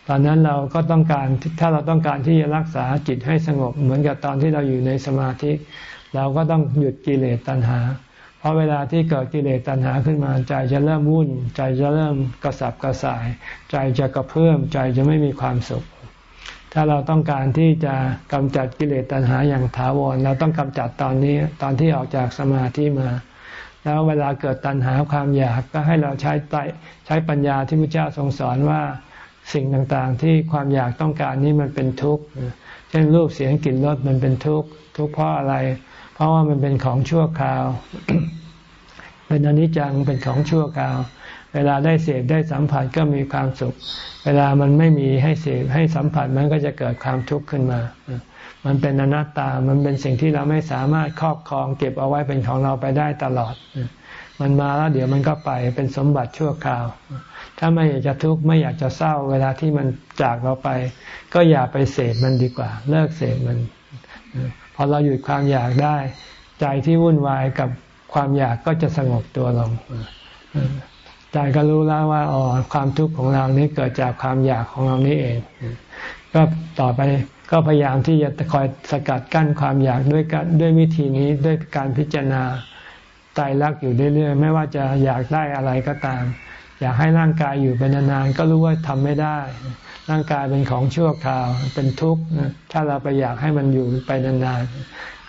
ตอนนั้นเราก็ต้องการถ้าเราต้องการที่จะรักษาจิตให้สงบ เหมือนกับตอนที่เราอยู่ในสมาธิ เราก็ต้องหยุดกิเลสตัณหา เพราะเวลาที่เกิดกิเลสตัณหาขึ้นมาใจจะเริ่มวุ่น ใจจะเริ่มกระสับกระส่าย ใจจะกระเพื่อมใจจะไม่มีความสุข ถ้าเราต้องการที่จะกำจัดกิเลสตัณหาอย่างถาวร เราต้องกำจัดตอนนี้ตอนที่ออกจากสมาธิมา แล้วเวลาเกิดตัณหาความอยากก็ให้เราใช้ไตใช้ปัญญาที่พระเจ้าทรงสอนว่าสิ่งต่างๆ ที่ความอยากต้องการนี้มันเป็นทุกข์เช่นรูปเสียงกลิ่นรสมันเป็นทุกข์ทุกข์เพราะอะไร เพราะว่ามันเป็นของชั่วคราว เป็นอนิจจังเป็นของชั่วคราว เวลาได้เสพได้สัมผัสก็มีความสุข เวลามันไม่มีให้เสพให้สัมผัสมันก็จะเกิดความทุกข์ขึ้นมา มันเป็นอนัตตา มันเป็นสิ่งที่เราไม่สามารถครอบครองเก็บเอาไว้เป็นของเราไปได้ตลอด มันมาแล้วเดี๋ยวมันก็ไปเป็นสมบัติชั่วคราว ถ้าไม่อยากจะทุกข์ไม่อยากจะเศร้า เวลาที่มันจากเราไป ก็อย่าไปเสพมันดีกว่า เลิกเสพมัน พอเราหยุดความอยากได้ ใจที่วุ่นวายกับความอยากก็จะสงบตัวลง ใจก็รู้แล้วว่าอ๋อความทุกข์ของเรานี้เกิดจากความอยากของเรานี้เอง ก็ต่อไปก็พยายามที่จะคอยสกัดกั้นความอยากด้วยกันด้วยวิธีนี้ด้วยการพิจารณาตายรักอยู่เรื่อยๆไม่ว่าจะอยากได้อะไรก็ตาม อยากให้ร่างกายอยู่เป็นนานๆก็รู้ว่าทำไม่ได้ ร่างกายเป็นของชั่วคราวเป็นทุกข์ถ้าเราไปอยากให้มันอยู่ไปนาน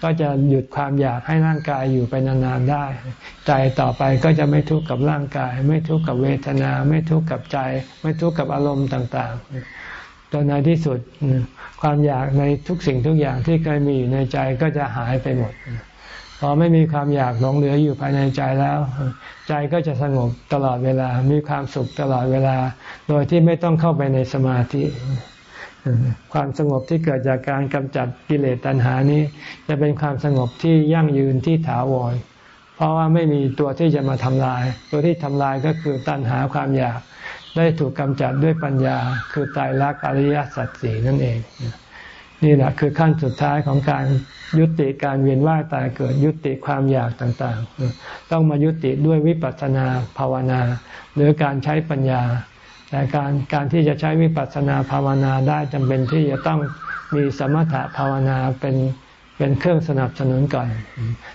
ก็จะหยุดความอยากให้ร่างกายอยู่ไปนานๆได้ ใจต่อไปก็จะไม่ทุกข์กับร่างกาย ไม่ทุกข์กับเวทนา ไม่ทุกข์กับใจ ไม่ทุกข์กับอารมณ์ต่างๆจนในที่สุดความอยากในทุกสิ่งทุกอย่างที่เคยมีอยู่ในใจก็จะหายไปหมดพอไม่มีความอยากหลงเหลืออยู่ภายในใจแล้ว ใจก็จะสงบตลอดเวลา มีความสุขตลอดเวลา โดยที่ไม่ต้องเข้าไปในสมาธิ ความสงบที่เกิดจากการกำจัดกิเลสตัณหานี้ จะเป็นความสงบที่ยั่งยืนที่ถาวร เพราะว่าไม่มีตัวที่จะมาทำลาย ตัวที่ทำลายก็คือตัณหาความอยาก ได้ถูกกำจัดด้วยปัญญา คือตายรักอริยสัจสี่นั่นเอง นี่แหละคือขั้นสุดท้ายของการยุติการเวียนว่ายตายเกิดยุติความอยากต่างๆ ต้องมายุติด้วยวิปัสสนาภาวนา หรือการใช้ปัญญา แต่การการที่จะใช้วิปัสสนาภาวนาได้จำเป็นที่จะต้องมีสมถะภาวนาเป็นเป็นเครื่องสนับสนุนก่อน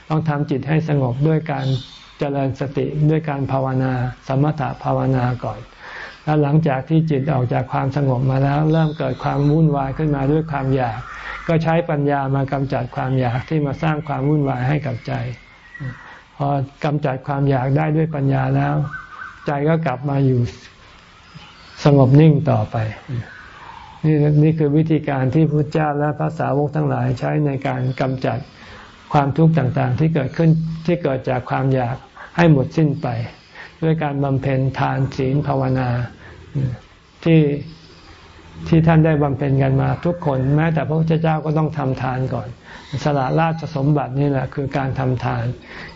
ต้องทำจิตให้สงบด้วยการเจริญสติด้วยการภาวนา สมถะภาวนาก่อน แล้วหลังจากที่จิตออกจากความสงบมาแล้ว เริ่มเกิดความวุ่นวายขึ้นมาด้วยความอยาก ก็ใช้ปัญญามากำจัดความอยากที่มาสร้างความวุ่นวายให้กับใจ พอกำจัดความอยากได้ด้วยปัญญาแล้ว ใจก็กลับมาอยู่ สงบนิ่งต่อไป นี่นี่คือวิธีการที่พุทธเจ้าและพระสาวกทั้งหลายใช้ในการกำจัดความทุกข์ต่างๆ ที่เกิดขึ้นที่เกิดจากความอยากให้หมดสิ้นไป ด้วยการบำเพ็ญทานศีลภาวนาที่ที่ท่านได้บำเพ็ญกันมาทุกคน แม้แต่พระพุทธเจ้าก็ต้องทำทานก่อน สละราชสมบัตินี่แหละคือการทำทาน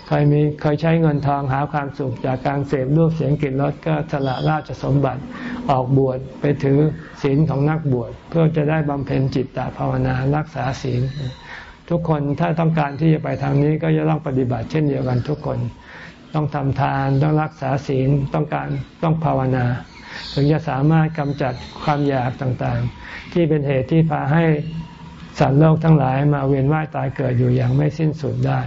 เคยมีเคยใช้เงินทองหาความสุขจากการเสพรูปเสียงกลิ่นรสก็สละราชสมบัติออกบวชไปถือศีลของนักบวชเพื่อจะได้บำเพ็ญจิตตภาวนารักษาศีล ทุกคนถ้าต้องการที่จะไปทางนี้ก็จะต้องปฏิบัติเช่นเดียวกันทุกคน ต้องทำทานต้องรักษาศีลต้องการต้องภาวนา ถึงจะสามารถกำจัดความอยากต่างๆ ที่เป็นเหตุที่พาให้สัตว์โลกทั้งหลายมาเวียนว่ายตายเกิดอยู่อย่างไม่สิ้นสุดได้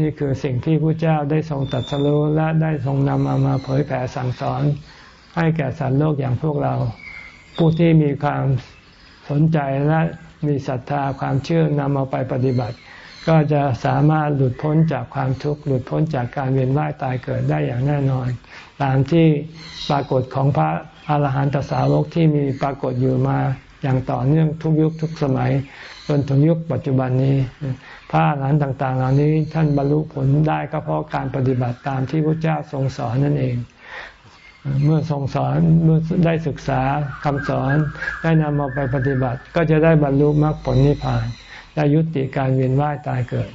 นี่คือสิ่งที่พระเจ้าได้ทรงตัดสรู้และได้ทรงนำมามาเผยแผ่สั่งสอน ให้แก่สัตว์โลกอย่างพวกเรา ผู้ที่มีความสนใจและมีศรัทธาความเชื่อนำเอาไปปฏิบัติ ก็จะสามารถหลุดพ้นจากความทุกข์หลุดพ้นจากการเวียนว่ายตายเกิดได้อย่างแน่นอน ตามที่ปรากฏของพระอาหารหันตสาวกที่มีปรากฏอยู่มาอย่างต่อเนื่องทุกยุคทุกสมัยจนถึงยุคปัจจุบันนี้ พระอาหารหันต์ต่าง ๆ เหล่านี้ท่านบรรลุผลได้ก็เพราะการปฏิบัติตามที่พระเจ้าทรงสอนนั่นเอง เมื่อทรงสอนเมื่อได้ศึกษาคำสอนได้นำมาไปปฏิบัติ ก็จะได้บรรลุมรรคผลนิพพานได้ยุติการเวียนว่ายตายเกิด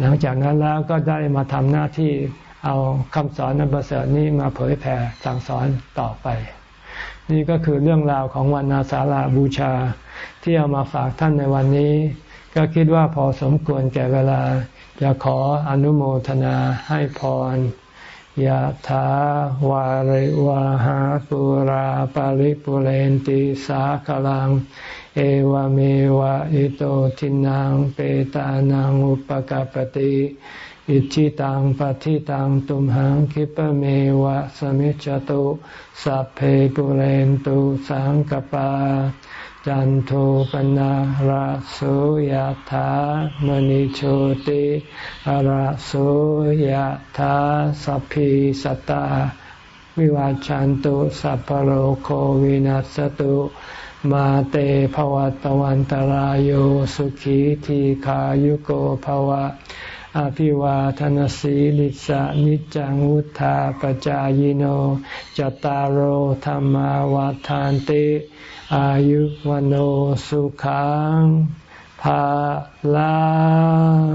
หลังจากนั้นแล้วก็ได้มาทำหน้าที่เอาคำสอนนับประเสริฐนี้มาเผยแผ่สั่งสอนต่อไป นี่ก็คือเรื่องราวของวันนาสาราบูชาที่เอามาฝากท่านในวันนี้ ก็คิดว่าพอสมควรแก่เวลา จะขออนุโมทนาให้พรยะถาวาริวาหาปุราปาริปุเรนติสาคลัง เอวเมวะอิโตทินังเปตานังอุปกปติอิชิตังปฏิตังตุมหังคิปเมวะสมิจจตุสัพเพปุเรนตุสังกปา จันโทปนะระโสยธามณิโชติระโสยธาสัพพิสัตตาวิวาจันตุสัพพโรโควินัสตุมาเตภวัตวันตารโยสุขีทีขายุโกภวะ อภิวาทนสีลิสะนิจังวุธาปจายโนจตารโหธรรมวาทานติ อายุวันโอสุขังภาลัง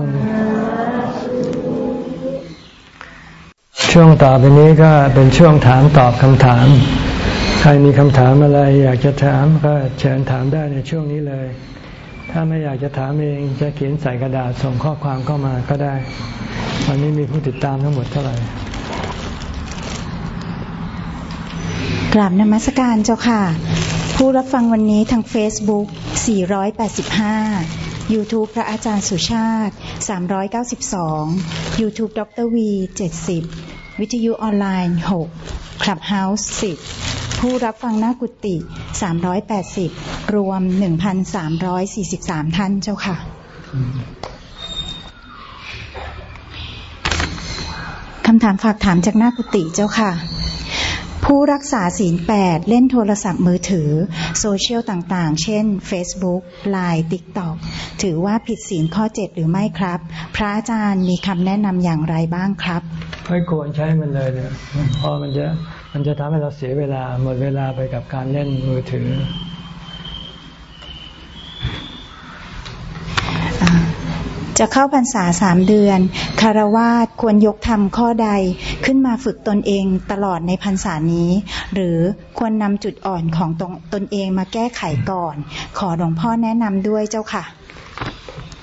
ช่วงต่อไปนี้ก็เป็นช่วงถามตอบคำถาม ใครมีคำถามอะไร อยากจะถามก็เชิญถามได้ในช่วงนี้เลย ถ้าไม่อยากจะถามเองจะเขียนใส่กระดาษส่งข้อความเข้ามาก็ได้วันนี้มีผู้ติดตามทั้งหมดเท่าไหร่กราบนมัสการเจ้าค่ะ ผู้รับฟังวันนี้ทาง Facebook 485 YouTube พระอาจารย์สุชาติ 392 YouTube ดร V 70 วิทยุออนไลน์ 6 Clubhouse 10 ผู้รับฟังหน้ากุฏิ 380 รวม 1,343 ท่านเจ้าค่ะคำถามฝากถามจากหน้ากุฏิเจ้าค่ะ ผู้รักษาศีลแปดเล่นโทรศัพท์มือถือ โซเชียลต่างๆ เช่น Facebook Line TikTok ถือว่าผิดศีลข้อเจ็ดหรือไม่ครับ พระอาจารย์มีคำแนะนำอย่างไรบ้างครับ ไม่ควรใช้มันเลยเนี่ยเพราะมันจะมันจะทำให้เราเสียเวลาหมดเวลาไปกับการเล่นมือถือ จะเข้าพรรษาสามเดือน คารวาสควรยกธรรมข้อใดขึ้นมาฝึกตนเองตลอดในพรรษานี้ หรือควรนำจุดอ่อนของตนตนเองมาแก้ไขก่อน ขอหลวงพ่อแนะนำด้วยเจ้าค่ะ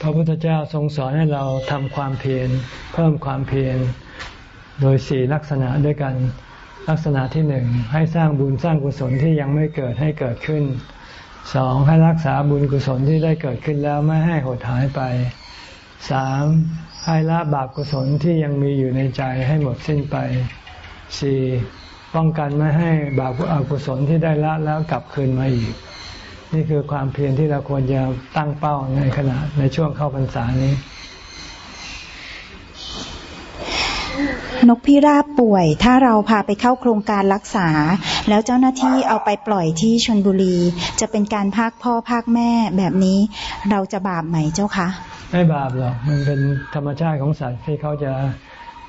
พระพุทธเจ้าทรงสอนให้เราทำความเพียรเพิ่มความเพียรโดยสี่ลักษณะด้วยกันลักษณะที่หนึ่งให้สร้างบุญสร้างกุศลที่ยังไม่เกิดให้เกิดขึ้นสองให้รักษาบุญกุศลที่ได้เกิดขึ้นแล้วไม่ให้หดหายไป สามให้ละบาปกุศลที่ยังมีอยู่ในใจให้หมดสิ้นไปสี่ป้องกันไม่ให้บาปอกุศลที่ได้ละแล้วกลับคืนมาอีก นี่คือความเพียรที่เราควรจะตั้งเป้าในขณะในช่วงเข้าพรรษานี้ นกพิราบป่วย ถ้าเราพาไปเข้าโครงการรักษา แล้วเจ้าหน้าที่เอาไปปล่อยที่ชนบุรี จะเป็นการพากพ่อพากแม่แบบนี้เราจะบาปไหมเจ้าคะไม่บาปหรอกมันเป็นธรรมชาติของสัตว์ที่เขาจะ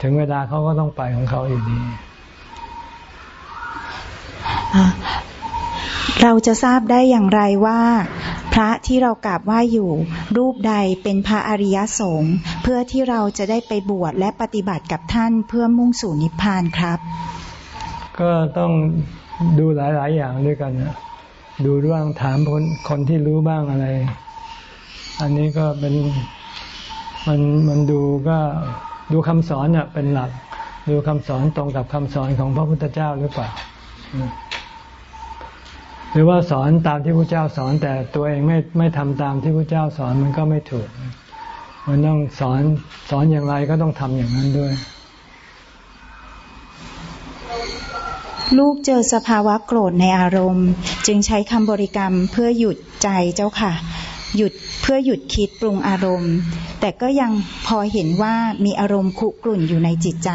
ถึงเวลาเขาก็ต้องไปของเขาอยู่ดีพ เราจะทราบได้อย่างไรว่า พระที่เรากราบไหว้อยู่ รูปใดเป็นพระอริยสงฆ์เพื่อที่เราจะได้ไปบวชและปฏิบัติกับท่านเพื่อมุ่งสู่นิพพานครับ ก็ต้องดูหลาย ๆ อย่างด้วยกันนะดูร่างถามคนคนที่รู้บ้างอะไร อันนี้ก็เป็นมันมันดูก็ดูคำสอนเน่ะเป็นหลัก ดูคำสอนตรงกับคำสอนของพระพุทธเจ้าหรือเปล่า รือว่าสอนตามที่พระเจ้าสอน แต่ตัวเองไม่ไม่ทำตามที่พระเจ้าสอนมันก็ไม่ถูก มันต้องสอนสอนอย่างไรก็ต้องทำอย่างนั้นด้วย ลูกเจอสภาวะโกรธในอารมณ์ จึงใช้คำบริกรรมเพื่อหยุดใจเจ้าค่ะ หยุดเพื่อหยุดคิดปรุงอารมณ์ แต่ก็ยังพอเห็นว่ามีอารมณ์คุกรุ่นอยู่ในจิตใจ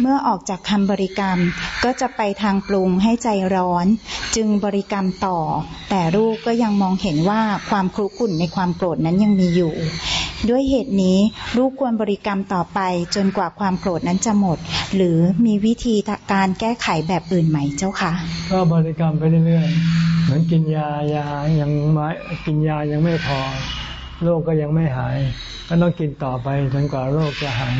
เมื่อออกจากคำบริกรรมก็จะไปทางปรุงให้ใจร้อน จึงบริกรรมต่อ แต่ลูกก็ยังมองเห็นว่าความคุกรุ่นในความโกรธนั้นยังมีอยู่ ด้วยเหตุนี้ลูกควรบริกรรมต่อไปจนกว่าความโกรธนั้นจะหมด หรือมีวิธีการแก้ไขแบบอื่นไหมเจ้าคะก็บริกรรมไปเรื่อยๆ เหมือนกินยายายังไม่กินยายังไม่พอโรคก็ยังไม่หาย ก็ต้องกินต่อไปจนกว่าโรคจะหาย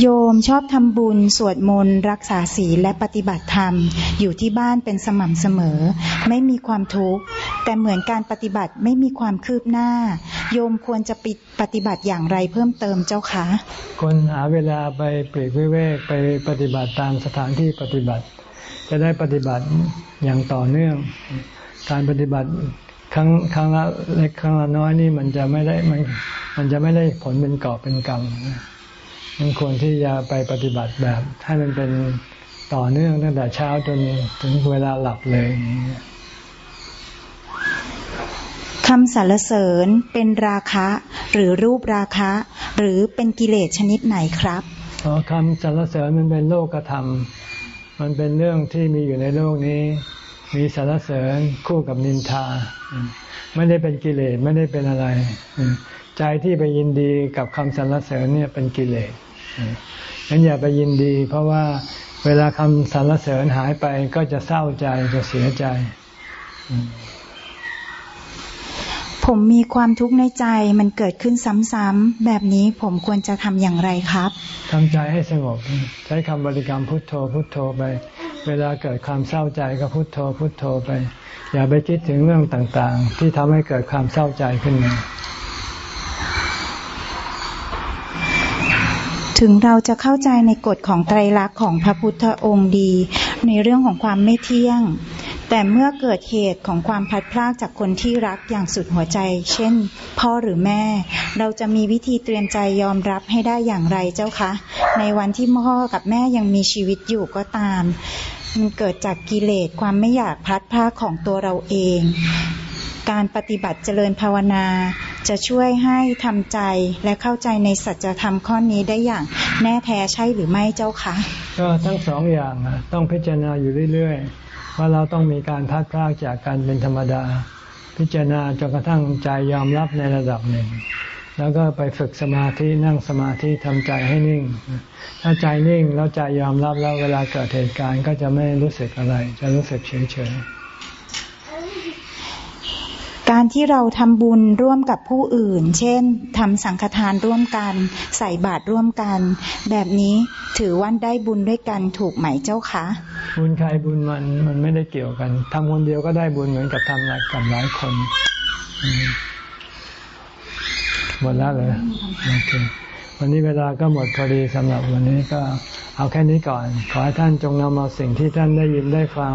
โยมชอบทำบุญ สวดมนต์ รักษาศีลและปฏิบัติธรรม อยู่ที่บ้านเป็นสม่ำเสมอ ไม่มีความทุกข์ แต่เหมือนการปฏิบัติไม่มีความคืบหน้า โยมควรจะปิดปฏิบัติอย่างไรเพิ่มเติมเจ้าคะควรหาเวลาไปปลีกวิเวกไปปฏิบัติตามสถานที่ปฏิบัติ จะได้ปฏิบัติอย่างต่อเนื่อง การปฏิบัติครั้งครั้งละเล็กครั้งละน้อยนี่มันจะไม่ได้มันมันจะไม่ได้ผลเป็นกอบเป็นกรรม มันควรที่จะไปปฏิบัติแบบให้มันเป็นต่อเนื่องตั้งแต่เช้าจนถึงเวลาหลับเลยคำสรรเสริญเป็นราคะ หรือรูปราคะ หรือเป็นกิเลสชนิดไหนครับอ๋อคำสรรเสริญมันเป็นโลกธรรม มันเป็นเรื่องที่มีอยู่ในโลกนี้ มีสรรเสริญคู่กับนินทา ไม่ได้เป็นกิเลสไม่ได้เป็นอะไร ใจที่ไปยินดีกับคำสรรเสริญเนี่ยเป็นกิเลส งั้นอย่าไปยินดี เพราะว่าเวลาคำสรรเสริญหายไปก็จะเศร้าใจจะเสียใจ ผมมีความทุกข์ในใจมันเกิดขึ้นซ้ำๆแบบนี้ผมควรจะทำอย่างไรครับทำใจให้สงบ ใช้คำบริกรรมพุทโธ พุทโธไป เวลาเกิดความเศร้าใจก็พุทโธ พุทโธไป อย่าไปคิดถึงเรื่องต่างๆ ที่ทำให้เกิดความเศร้าใจขึ้นมา ถึงเราจะเข้าใจในกฎของไตรลักษณ์ของพระพุทธองค์ดี ในเรื่องของความไม่เที่ยง แต่เมื่อเกิดเหตุของความพัดพลากจากคนที่รักอย่างสุดหัวใจ เช่น พ่อหรือแม่ เราจะมีวิธีเตรียมใจยอมรับให้ได้อย่างไรเจ้าคะ ในวันที่พ่อกับแม่ยังมีชีวิตอยู่ก็ตาม มันเกิดจากกิเลสความไม่อยากพัดพลากของตัวเราเอง การปฏิบัติเจริญภาวนา จะช่วยให้ทำใจและเข้าใจในสัจธรรมข้อนี้ได้อย่างแน่แท้ใช่หรือไม่เจ้าคะก็ทั้งสองอย่างต้องพิจารณาอยู่เรื่อยๆ ว่าเราต้องมีการพัดพลากจากการเป็นธรรมดา พิจารณาจนกระทั่งใจยอมรับในระดับหนึ่ง แล้วก็ไปฝึกสมาธินั่งสมาธิทำใจให้นิ่ง ถ้าใจนิ่งแล้วใจยอมรับแล้วเวลาเกิดเหตุการณ์ก็จะไม่รู้สึกอะไร จะรู้สึกเฉยๆ การที่เราทำบุญร่วมกับผู้อื่น เช่นทำสังฆทานร่วมกัน ใส่บาตรร่วมกัน แบบนี้ถือว่าได้บุญด้วยกันถูกไหมเจ้าคะ บุญใครบุญมันมันไม่ได้เกี่ยวกันทำคนเดียวก็ได้บุญเหมือนกับทำหลายกับหลายคนหมดแล้วเลยโอเควันนี้เวลาก็หมดพอดีสำหรับวันนี้ก็เอาแค่นี้ก่อน ขอให้ท่านจงนำเอาสิ่งที่ท่านได้ยินได้ฟัง